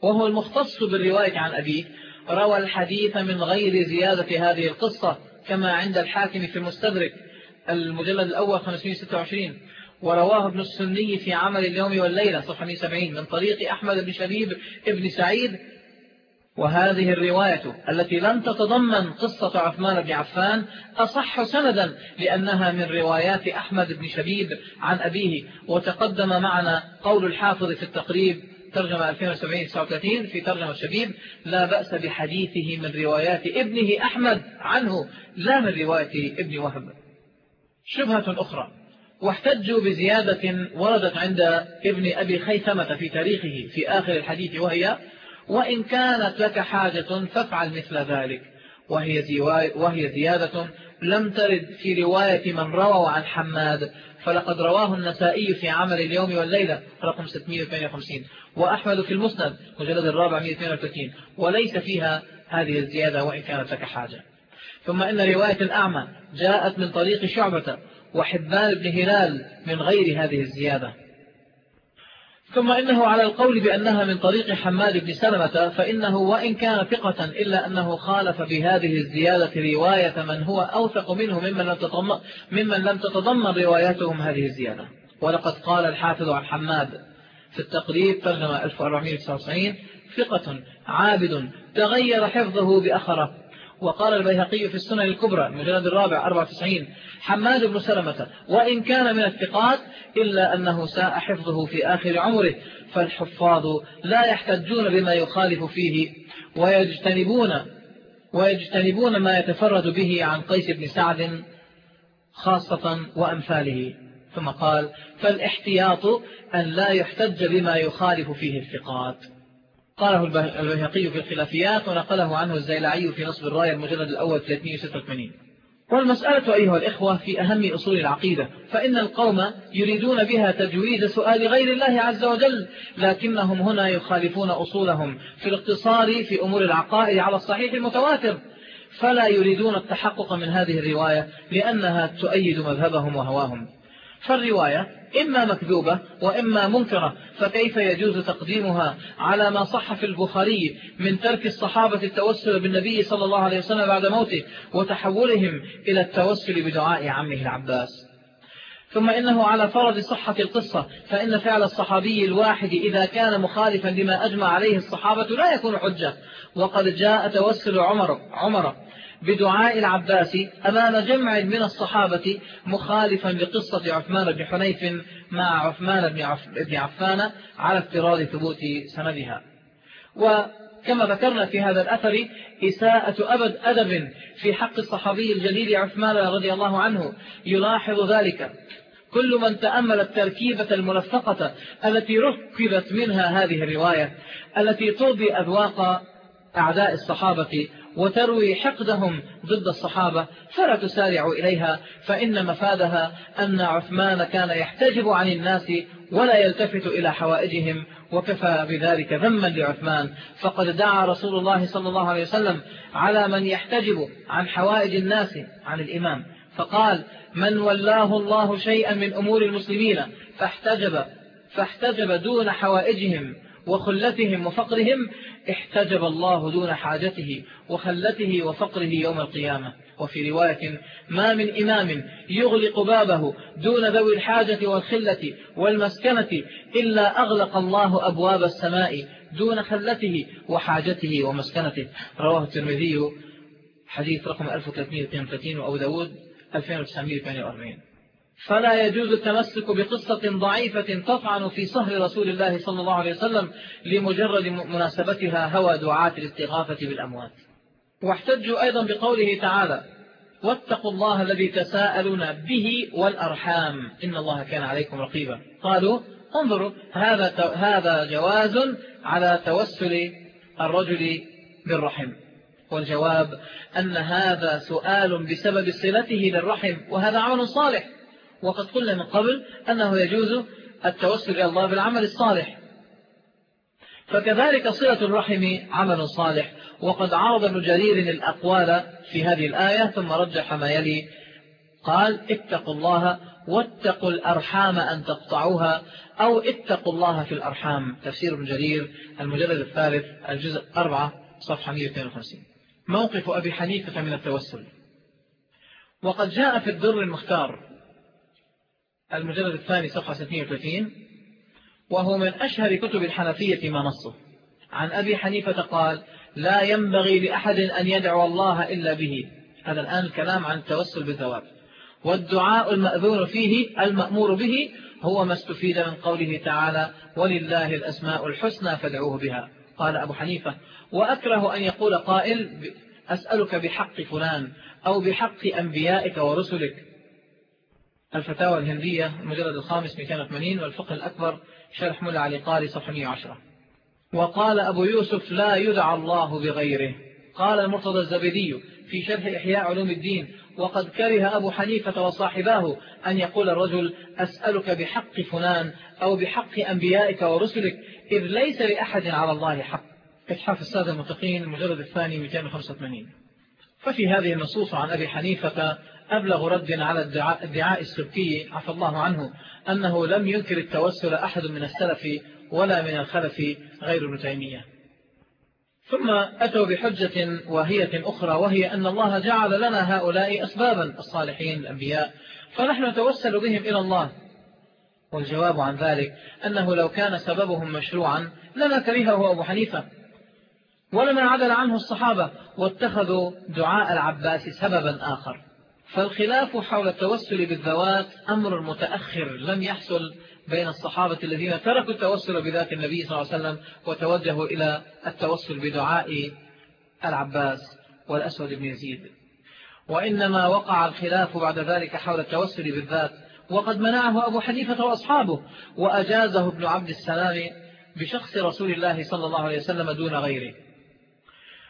Speaker 1: وهو المختص بالرواية عن أبيه روى الحديث من غير زيادة هذه القصة كما عند الحاكم في المستدرك المجلد الأول 526 ورواه ابن السني في عمل اليوم والليلة صفحة 170 من طريق أحمد بن شبيب ابن سعيد وهذه الرواية التي لم تتضمن قصة عثمان بن عفان أصح سندا لأنها من روايات أحمد بن شبيب عن أبيه وتقدم معنا قول الحافظ في التقريب ترجمة 2070 في ترجمة شبيب لا بأس بحديثه من روايات ابنه أحمد عنه لا من رواية ابن وهب. شبهة أخرى واحتجوا بزيادة وردت عند ابن أبي خيثمة في تاريخه في آخر الحديث وهي وإن كانت لك حاجة فافعل مثل ذلك. وهي, وهي زيادة. لم ترد في رواية من رووا عن حماد. فلقد رواه النسائي في عمل اليوم والليلة. رقم 658 وأحمد في المسند مجلد الرابع 132 وليس فيها هذه الزيادة وإن كانت لك حاجة. ثم إن رواية الأعمى جاءت من طريق شعبة. وحبان بن هلال من غير هذه الزيادة. ثم إنه على القول بأنها من طريق حماد بن سلمة فإنه وإن كان ثقة إلا أنه خالف بهذه الزيادة رواية من هو أوثق منه ممن لم تتضمن, ممن لم تتضمن رواياتهم هذه الزيادة. ولقد قال الحافظ عن حماد في التقريب ترجمة 1499 ثقة عابد تغير حفظه بأخره. وقال البيهقي في السنن الكبرى المجلد الرابع 94 حماد بن سلمة وإن كان من الثقات إلا أنه ساء حفظه في آخر عمره فالحفاظ لا يحتجون بما يخالف فيه ويجتنبون ويجتنبون ما يتفرد به عن قيس بن سعد خاصة وأمثاله. ثم قال فالاحتياط أن لا يحتج بما يخالف فيه الثقات. قاله البيهقي في الخلافيات ونقله عنه الزيلعي في نصب الراية المجلد الأول 386 والمسألة أيها الإخوة في أهم أصول العقيدة فإن القوم يريدون بها تجويد سؤال غير الله عز وجل لكنهم هنا يخالفون أصولهم في الاقتصار في أمور العقائد على الصحيح المتواتر. فلا يريدون التحقق من هذه الرواية لأنها تؤيد مذهبهم وهواهم. فالرواية إما مكذوبة وإما منكرة فكيف يجوز تقديمها على ما صح في البخاري من ترك الصحابة التوسل بالنبي صلى الله عليه وسلم بعد موته وتحولهم إلى التوسل بدعاء عمه العباس؟ ثم إنه على فرض صحة القصة فإن فعل الصحابي الواحد إذا كان مخالفا لما أجمع عليه الصحابة لا يكون حجة. وقد جاء توسل عمر, عمر بدعاء العباس أمام جمع من الصحابة مخالفا لقصة عثمان بن حنيف مع عثمان بن عفان على افتراض ثبوت سندها. وكما ذكرنا في هذا الأثر إساءة أبد أدب في حق الصحابي الجليل عثمان رضي الله عنه يلاحظ ذلك. كل من تأمل التركيبة الملفقة التي ركبت منها هذه الرواية التي ترضي أذواق أعداء الصحابة وتروي حقدهم ضد الصحابة فلا تسارع إليها فإن مفادها أن عثمان كان يحتجب عن الناس ولا يلتفت إلى حوائجهم وكفى بذلك ذما لعثمان. فقد دعا رسول الله صلى الله عليه وسلم على من يحتجب عن حوائج الناس عن الإمام. فقال من ولاه الله شيئا من أمور المسلمين فاحتجب فاحتجب دون حوائجهم وخلتهم وفقرهم احتجب الله دون حاجته وخلته وفقره يوم القيامة. وفي رواية ما من إمام يغلق بابه دون ذوي الحاجة والخلة والمسكنة إلا أغلق الله أبواب السماء دون خلته وحاجته ومسكنته. رواه الترمذي حديث رقم 1332 وأبو داود 2948 فلا يجوز التمسك بقصة ضعيفة تطعن في صهر رسول الله صلى الله عليه وسلم لمجرد مناسبتها هوى دعاة الاستغاثة بالأموات. واحتجوا أيضا بقوله تعالى واتقوا الله الذي تساءلون به والأرحام إن الله كان عليكم رقيبا. قالوا انظروا هذا هذا جواز على توسل الرجل بالرحم. والجواب أن هذا سؤال بسبب صلته للرحم وهذا عمل صالح. وقد قلنا من قبل أنه يجوز التوسل إلى الله بالعمل الصالح. فكذلك صلة الرحم عمل صالح. وقد عرض ابن جرير الأقوال في هذه الآية ثم رجح ما يلي. قال اتقوا الله واتقوا الأرحام أن تقطعوها أو اتقوا الله في الأرحام. تفسير ابن جرير المجلد الثالث الجزء 4 صفحة 152 موقف أبي حنيفة من التوسل. وقد جاء في الدر المختار. المجلد الثاني صفحة 36 وهو من أشهر كتب الحنفية ما نصه. عن أبي حنيفة قال لا ينبغي لأحد أن يدعو الله إلا به. هذا الآن الكلام عن التوسل بالثواب والدعاء المأذون فيه المأمور به هو ما استفيد من قوله تعالى ولله الأسماء الحسنى فادعوه بها. قال أبو حنيفة وأكره أن يقول قائل أسألك بحق فلان أو بحق أنبيائك ورسلك الفتاوى الهندية المجلد الخامس 280 والفقه الأكبر شرح ملا علي قاري صفحة 110 وقال أبو يوسف لا يدعى الله بغيره. قال المرتضى الزبيدي في شرح إحياء علوم الدين وقد كره أبو حنيفة وصاحباه أن يقول الرجل أسألك بحق فلان أو بحق أنبيائك ورسلك إذ ليس لأحد على الله حق. إتحاف السادة المتقين المجلد الثاني 285 ففي هذه النصوص عن أبي حنيفة أبلغ رد على الدعاء, السبكي عفى الله عنه أنه لم ينكر التوسل أحد من السلف ولا من الخلف غير ابن تيمية. ثم أتوا بحجة واهية أخرى وهي أن الله جعل لنا هؤلاء أسبابا الصالحين الأنبياء فنحن نتوسل بهم إلى الله. والجواب عن ذلك أنه لو كان سببهم مشروعا لما كرهه أبو حنيفة. ولما عدل عنه الصحابة واتخذوا دعاء العباس سببا آخر. فالخلاف حول التوسل بالذوات أمر متأخر لم يحصل بين الصحابة الذين تركوا التوسل بذات النبي صلى الله عليه وسلم وتوجهوا إلى التوسل بدعاء العباس والأسود بن يزيد. وإنما وقع الخلاف بعد ذلك حول التوسل بالذات وقد منعه أبو حنيفة وأصحابه وأجازه ابن عبد السلام بشخص رسول الله صلى الله عليه وسلم دون غيره.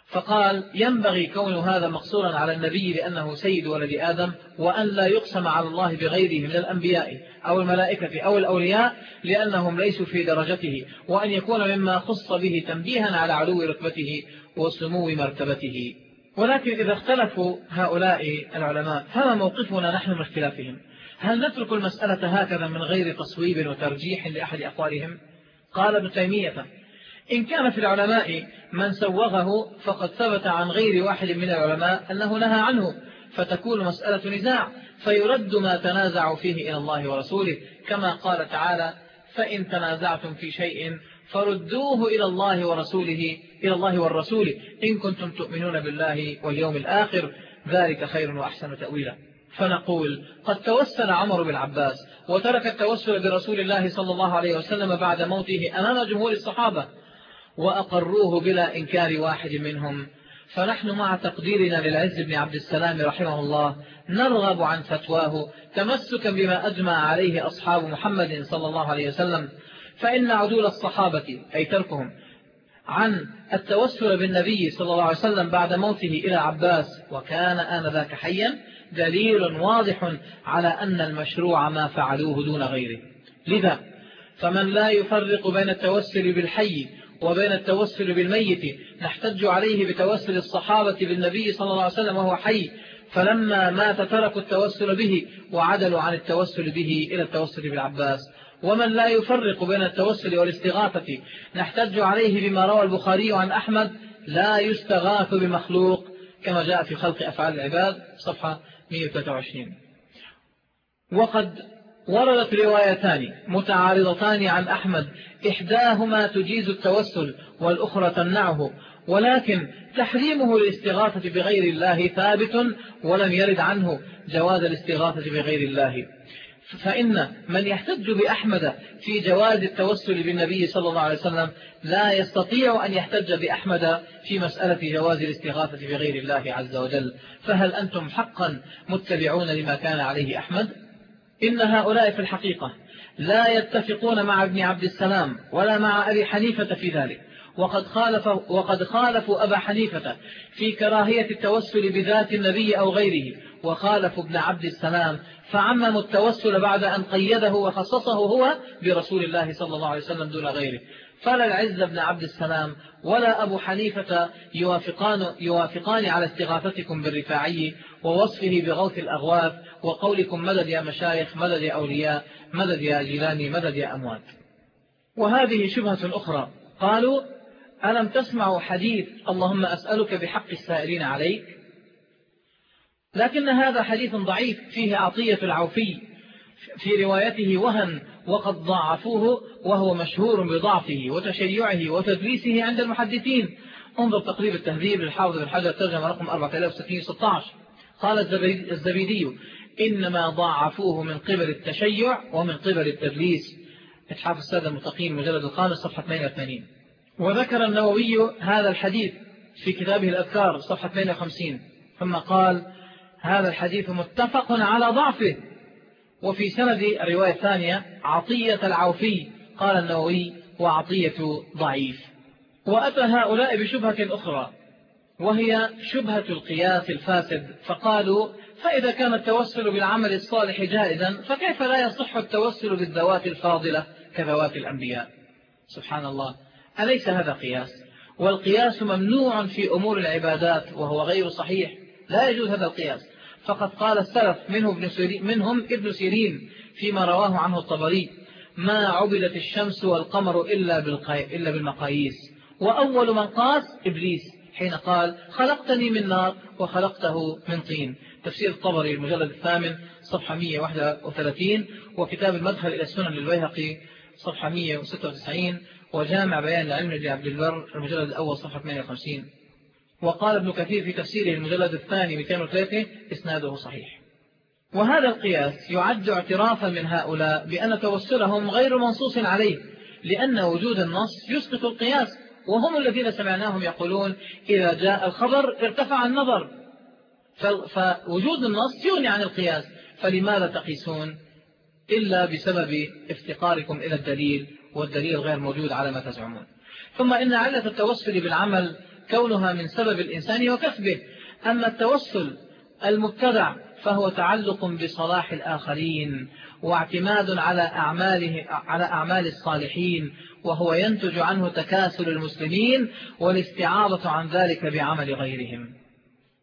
Speaker 1: فقال ينبغي كون هذا مقصورا على النبي لأنه سيد ولد آدم وأن لا يقسم على الله بغيره من الأنبياء أو الملائكة أو الأولياء لأنهم ليسوا في درجته وأن يكون مما خص به تنبيها على علو رتبته وسمو مرتبته. ولكن إذا اختلفوا هؤلاء العلماء فما موقفنا نحن من اختلافهم؟ هل نترك المسألة هكذا من غير تصويب وترجيح لأحد أقوالهم؟ قال ابن تيمية إن كان في العلماء من سوغه فقد ثبت عن غير واحد من العلماء أنه نهى عنه فتكون مسألة نزاع فيرد ما تنازعوا فيه إلى الله ورسوله. كما قال تعالى فإن تنازعتم في شيء فردوه إلى الله ورسوله إلى الله والرسول. إن كنتم تؤمنون بالله واليوم الآخر ذلك خير وأحسن تأويلا. فنقول قد توسل عمر بن عباس وترك التوسل برسول الله صلى الله عليه وسلم بعد موته أمام جمهور الصحابة وأقروه بلا إنكار واحد منهم. فنحن مع تقديرنا للعز بن عبد السلام رحمه الله نرغب عن فتواه. تمسكا بما أجمع عليه أصحاب محمد صلى الله عليه وسلم. فإن عدول الصحابة أي تركهم عن التوسل بالنبي صلى الله عليه وسلم بعد موته إلى عباس وكان آنذاك حيا دليل واضح على أن المشروع ما فعلوه دون غيره. لذا فمن لا يفرق بين التوسل بالحي وبين التوسل بالميت نحتج عليه بتوسل الصحابة بالنبي صلى الله عليه وسلم وهو حي. فلما مات تركوا التوسل به وعدلوا عن التوسل به إلى التوسل بالعباس. ومن لا يفرق بين التوسل والاستغاثة نحتج عليه بما روى البخاري عن أحمد لا يستغاث بمخلوق كما جاء في خلق أفعال العباد صفحة 123 وقد وردت روايتان متعارضتان عن أحمد. إحداهما تجيز التوسل والأخرى تمنعه ولكن تحريمه للاستغاثة بغير الله ثابت ولم يرد عنه جواز الاستغاثة بغير الله. فإن من يحتج بأحمد في جواز التوسل بالنبي صلى الله عليه وسلم لا يستطيع أن يحتج بأحمد في مسألة جواز الاستغاثة بغير الله عز وجل. فهل أنتم حقا متبعون لما كان عليه أحمد؟ إن هؤلاء في الحقيقة لا يتفقون مع ابن عبد السلام ولا مع أبي حنيفة في ذلك. وقد, خالف وقد خالفوا أبا حنيفة في كراهية التوسل بذات النبي أو غيره وخالفوا ابن عبد السلام فعمموا التوسل بعد أن قيده وخصصه هو برسول الله صلى الله عليه وسلم دون غيره. فلا العز بن عبد السلام ولا أبو حنيفة يوافقان, يوافقان على استغاثتكم بالرفاعي ووصفه بغوث الأغواث وقولكم مدد يا مشايخ مدد يا أولياء مدد يا جيلاني مدد يا أموات. وهذه شبهة أخرى. قالوا ألم تسمعوا حديث اللهم أسألك بحق السائلين عليك؟ لكن هذا حديث ضعيف فيه عطية العوفي. في روايته وهن وقد ضعفوه وهو مشهور بضعفه وتشيعه وتدليسه عند المحدثين. انظر تقريب التهذيب للحافظ بن حجر ترجمة رقم 4616 قال الزبيدي إنما ضعفوه من قبل التشيع ومن قبل التدليس. اتحاف السادة المتقين مجلد الخامس صفحة 82 وذكر النووي هذا الحديث في كتابه الأذكار صفحة 52 ثم قال هذا الحديث متفق على ضعفه. وفي سند الرواية الثانية عطية العوفي قال النووي وعطية ضعيف. وأتى هؤلاء بشبهة أخرى وهي شبهة القياس الفاسد فقالوا فإذا كان التوسل بالعمل الصالح جائزا فكيف لا يصح التوسل بالذوات الفاضلة كذوات الأنبياء؟ سبحان الله أليس هذا قياس؟ والقياس ممنوع في أمور العبادات وهو غير صحيح. لا يجوز هذا القياس. فقد قال السلف منه ابن سيرين منهم ابن سيرين فيما رواه عنه الطبري ما عبدت الشمس والقمر إلا, إلا بالمقاييس. وأول من قاس إبليس حين قال خلقتني من نار وخلقته من طين. تفسير الطبري المجلد الثامن صفحة 131 وكتاب المدخل إلى السنن للبيهقي صفحة 196 وجامع بيان العلم لعبد البر المجلد الأول صفحة 58 وقال ابن كثير في تفسيره المجلد الثاني 203 إسناده صحيح. وهذا القياس يعد اعترافا من هؤلاء بأن توسلهم غير منصوص عليه لأن وجود النص يسقط القياس وهم الذين سمعناهم يقولون إذا جاء الخبر ارتفع النظر. فوجود النص يغني عن القياس فلماذا تقيسون؟ إلا بسبب افتقاركم إلى الدليل والدليل غير موجود على ما تزعمون. ثم إن علة التوسل بالعمل كونها من سبب الإنسان وكسبه. أما التوسل المبتدع فهو تعلق بصلاح الآخرين واعتماد على أعماله على أعمال الصالحين وهو ينتج عنه تكاسل المسلمين والاستعاضة عن ذلك بعمل غيرهم.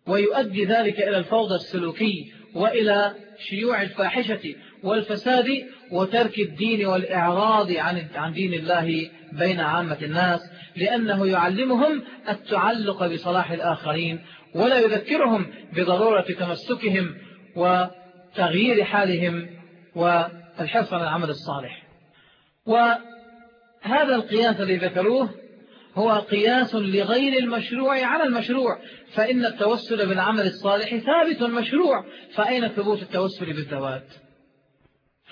Speaker 1: ويؤدي ذلك إلى الفوضى السلوكي وإلى شيوع الفاحشة والفساد وترك الدين والإعراض عن دين الله بين عامة الناس. لأنه يعلمهم التعلق بصلاح الآخرين ولا يذكرهم بضرورة تمسكهم وتغيير حالهم والحرص على العمل الصالح. وهذا القياس الذي ذكروه هو قياس لغير المشروع على المشروع فإن التوسل بالعمل الصالح ثابت مشروع فأين ثبوت التوسل بالذوات؟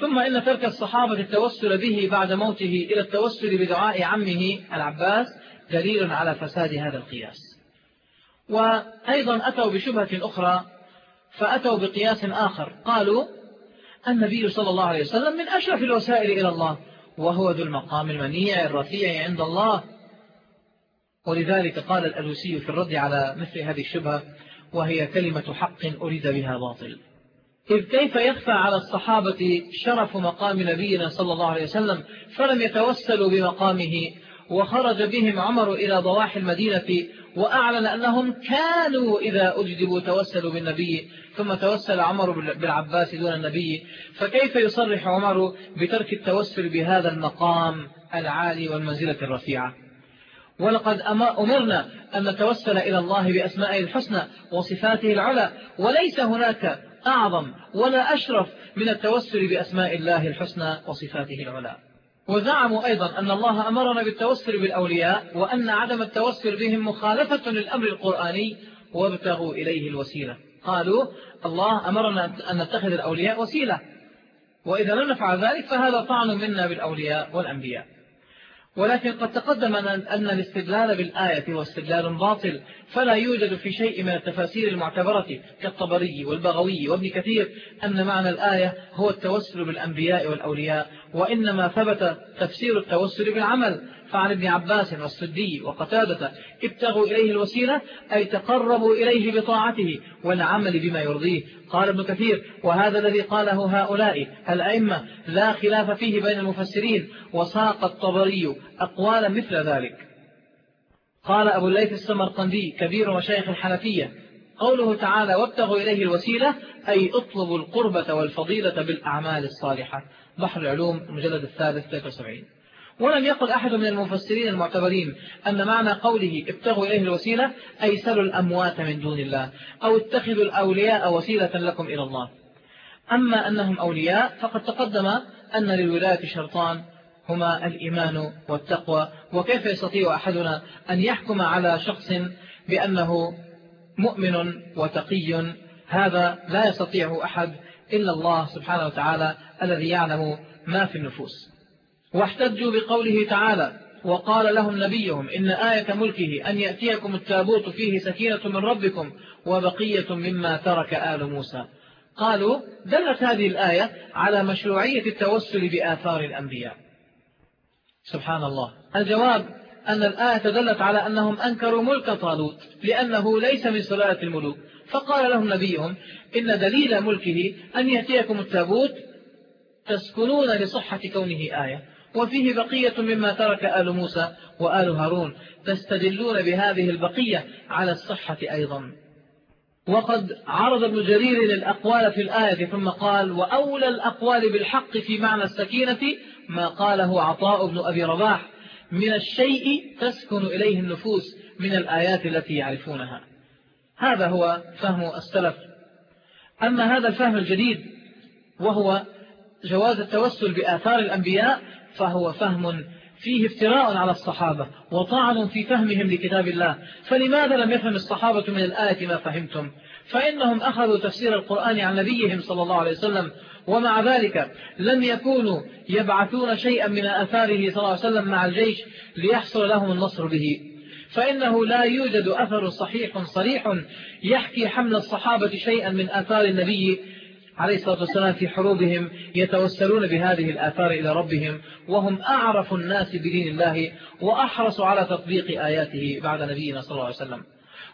Speaker 1: ثم إن ترك الصحابة التوسل به بعد موته إلى التوسل بدعاء عمه العباس دليل على فساد هذا القياس. وأيضا أتوا بشبهة أخرى فأتوا بقياس آخر. قالوا النبي صلى الله عليه وسلم من أشرف الوسائل إلى الله وهو ذو المقام المنيع الرفيع عند الله. ولذلك قال الألوسي في الرد على مثل هذه الشبهة وهي كلمة حق أريد بها باطل. إذ كيف يخفى على الصحابة شرف مقام نبينا صلى الله عليه وسلم فلم يتوسلوا بمقامه؟ وخرج بهم عمر إلى ضواحي المدينة وأعلن أنهم كانوا إذا أجدبوا توسلوا بالنبي ثم توسل عمر بالعباس دون النبي. فكيف يصرح عمر بترك التوسل بهذا المقام العالي والمنزلة الرفيعة؟ ولقد أمرنا أن نتوسل إلى الله بأسمائه الحسنى وصفاته العلى وليس هناك أعظم ولا أشرف من التوسل بأسماء الله الحسنى وصفاته العلى. وزعموا أيضا أن الله أمرنا بالتوسل بالأولياء وأن عدم التوسل بهم مخالفة للأمر القرآني وابتغوا إليه الوسيلة. قالوا الله أمرنا أن نتخذ الأولياء وسيلة. وإذا لم نفعل ذلك فهذا طعن منا بالأولياء والأنبياء. ولكن قد تقدم أن الاستدلال بالآية هو استدلال باطل فلا يوجد في شيء من التفاسير المعتبرة كالطبري والبغوي وابن كثير أن معنى الآية هو التوسل بالأنبياء والأولياء وإنما ثبت تفسير التوسل بالعمل. فعن ابن عباس والسدي وقتادة ابتغوا إليه الوسيلة أي تقربوا إليه بطاعته والعمل بما يرضيه. قال ابن كثير وهذا الذي قاله هؤلاء الأئمة لا خلاف فيه بين المفسرين وساق الطبري أقوالا مثل ذلك. قال أبو الليث السمرقندي كبير مشايخ الحنفية قوله تعالى وابتغوا إليه الوسيلة أي اطلبوا القربة والفضيلة بالأعمال الصالحة بحر العلوم المجلد الثالث 73 ولم يقل أحد من المفسرين المعتبرين أن معنى قوله ابتغوا إليه الوسيلة أي سلوا الأموات من دون الله أو اتخذوا الأولياء وسيلة لكم إلى الله. أما أنهم أولياء فقد تقدم أن للولاية شرطان هما الإيمان والتقوى. وكيف يستطيع أحدنا أن يحكم على شخص بأنه مؤمن وتقي؟ هذا لا يستطيع أحد إلا الله سبحانه وتعالى الذي يعلم ما في النفوس. واحتجوا بقوله تعالى وقال لهم نبيهم إن آية ملكه أن يأتيكم التابوت فيه سكينة من ربكم وبقية مما ترك آل موسى. قالوا دلت هذه الآية على مشروعية التوسل بآثار الأنبياء. سبحان الله. الجواب أن الآية دلت على أنهم أنكروا ملك طالوت لأنه ليس من سلالة الملوك. فقال لهم نبيهم إن دليل ملكه أن يأتيكم التابوت تسكنون لصحة كونه آية. وفيه بقية مما ترك آل موسى وآل هارون تستدلون بهذه البقية على الصحة أيضا. وقد عرض ابن جرير الأقوال في الآية ثم قال وأولى الأقوال بالحق في معنى السكينة ما قاله عطاء بن أبي رباح من الشيء تسكن إليه النفوس من الآيات التي يعرفونها. هذا هو فهم السلف. أما هذا الفهم الجديد وهو جواز التوسل بآثار الأنبياء فهو فهم فيه افتراء على الصحابة وطعن في فهمهم لكتاب الله. فلماذا لم يفهم الصحابة من الآية ما فهمتم؟ فإنهم أخذوا تفسير القرآن عن نبيهم صلى الله عليه وسلم ومع ذلك لم يكونوا يبعثون شيئا من آثاره صلى الله عليه وسلم مع الجيش ليحصل لهم النصر به. فإنه لا يوجد أثر صحيح صريح يحكي حمل الصحابة شيئا من آثار النبي عليه الصلاة والسلام في حروبهم يتوسلون بهذه الآثار إلى ربهم وهم أعرف الناس بدين الله وأحرص على تطبيق آياته بعد نبينا صلى الله عليه وسلم.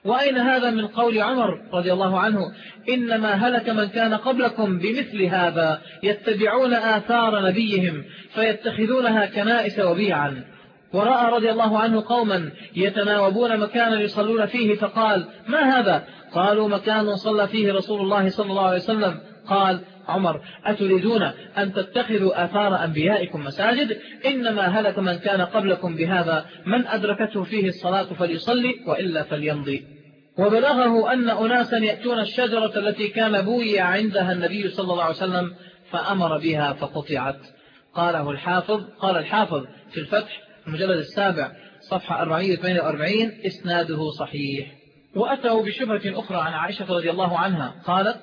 Speaker 1: وأين هذا من قول عمر رضي الله عنه؟ إنما هلك من كان قبلكم بمثل هذا يتبعون آثار نبيهم فيتخذونها كنائس وبيعا. ورأى رضي الله عنه قوما يتناوبون مكانا يصلون فيه فقال ما هذا؟ قالوا مكان صلى فيه رسول الله صلى الله عليه وسلم. قال عمر أتريدون أن تتخذوا آثار أنبيائكم مساجد؟ إنما هلك من كان قبلكم بهذا من أدركته فيه الصلاة فليصلي وإلا فليمضي. وبلغه أن أناسا يأتون الشجرة التي كان بوي عندها النبي صلى الله عليه وسلم فأمر بها فقطعت. قاله الحافظ قال الحافظ في الفتح المجلد السابع صفحة 448 إسناده صحيح. وأتوا بشبهة أخرى عن عائشة رضي الله عنها قالت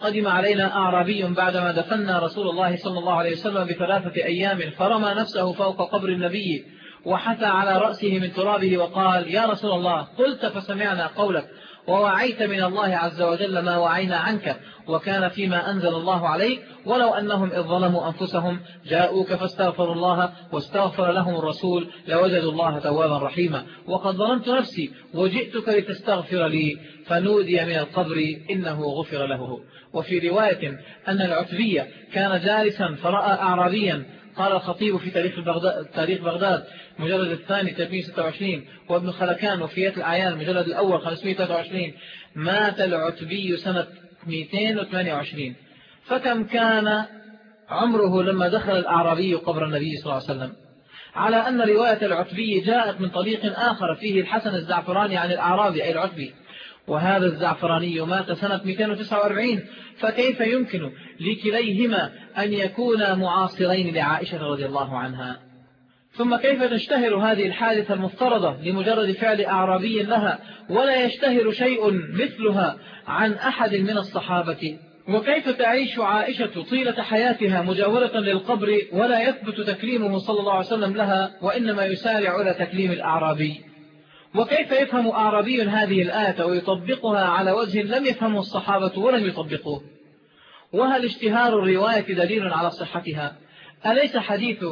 Speaker 1: قدم علينا أعرابي بعدما دفنا رسول الله صلى الله عليه وسلم بثلاثة أيام فرمى نفسه فوق قبر النبي وحثى على رأسه من ترابه وقال يا رسول الله قلت فسمعنا قولك. ووعيت من الله عز وجل ما وعينا عنك وكان فيما أنزل الله عليك ولو أنهم إذ ظلموا أنفسهم جاءوك فاستغفروا الله واستغفر لهم الرسول لوجدوا الله توابا رحيما وقد ظلمت نفسي وجئتك لتستغفر لي فنودي من القبر إنه غفر له وفي رواية أن العتبية كان جالسا فرأى أعرابيا قال الخطيب في تاريخ بغداد, تاريخ بغداد مجلد الثاني 326 وابن خلكان وفيات الأعيان المجلد الأول 523 مات العتبي سنة 228 فكم كان عمره لما دخل الأعرابي قبر النبي صلى الله عليه وسلم؟ على أن رواية العتبي جاءت من طريق آخر فيه الحسن الزعفراني عن الأعرابي أي العتبي. وهذا الزعفراني مات سنة 249 فكيف يمكن لكليهما أن يكونا معاصرين لعائشة رضي الله عنها؟ ثم كيف تشتهر هذه الحادثة المفترضة لمجرد فعل أعرابي لها ولا يشتهر شيء مثلها عن أحد من الصحابة؟ وكيف تعيش عائشة طيلة حياتها مجاورة للقبر ولا يثبت تكليمه صلى الله عليه وسلم لها وإنما يسارع إلى تكليم الأعرابي؟ وكيف يفهم أعرابي هذه الآية ويطبقها على وجه لم يفهمه الصحابة ولم يطبقوه؟ وهل اشتهار الرواية دليل على صحتها؟ أليس حديث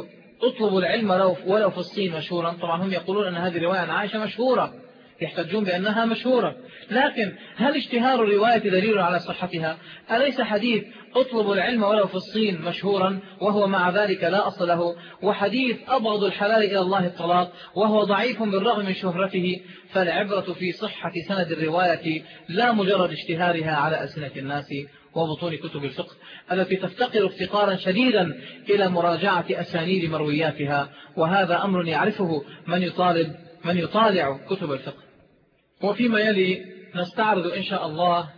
Speaker 1: اطلبوا العلم ولو في الصين مشهورا؟ طبعا هم يقولون أن هذه الرواية عائشة مشهورة. يحتجون بأنها مشهورة. لكن هل اشتهار الرواية دليل على صحتها؟ أليس حديث اطلبوا العلم ولو في الصين مشهورا وهو مع ذلك لا أصل له؟ وحديث أبغض الحلال إلى الله الطلاق وهو ضعيف بالرغم من شهرته فالعبرة في صحة سند الرواية لا مجرد اشتهارها على ألسنة الناس وبطون كتب الفقه التي تفتقر افتقارا شديدا إلى مراجعة أسانيد مروياتها وهذا أمر يعرفه من يطالب من يطالع كتب الفقه. وفيما يلي نستعرض إن شاء الله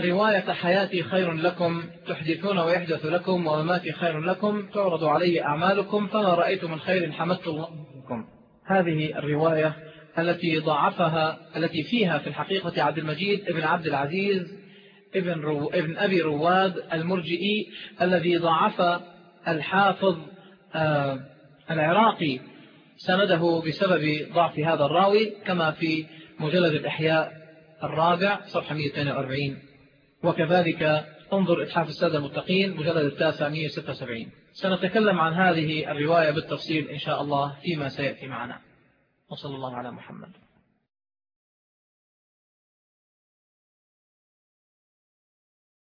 Speaker 1: رواية حياتي خير لكم تحدثون ويحدث لكم ومماتي خير لكم تعرض علي أعمالكم فما رأيت من خير حمدت الله لكم. هذه الرواية التي ضعفها التي فيها في الحقيقة عبد المجيد ابن عبد العزيز ابن, رو ابن أبي رواد المرجئي الذي ضعف الحافظ آه العراقي سنده بسبب ضعف هذا الراوي كما في مجلد الإحياء الرابع صفحة 142 وكذلك انظر إتحاف السادة المتقين مجلد التاسع 176 سنتكلم عن هذه الرواية بالتفصيل إن شاء الله فيما سيأتي معنا. وصلى الله على محمد.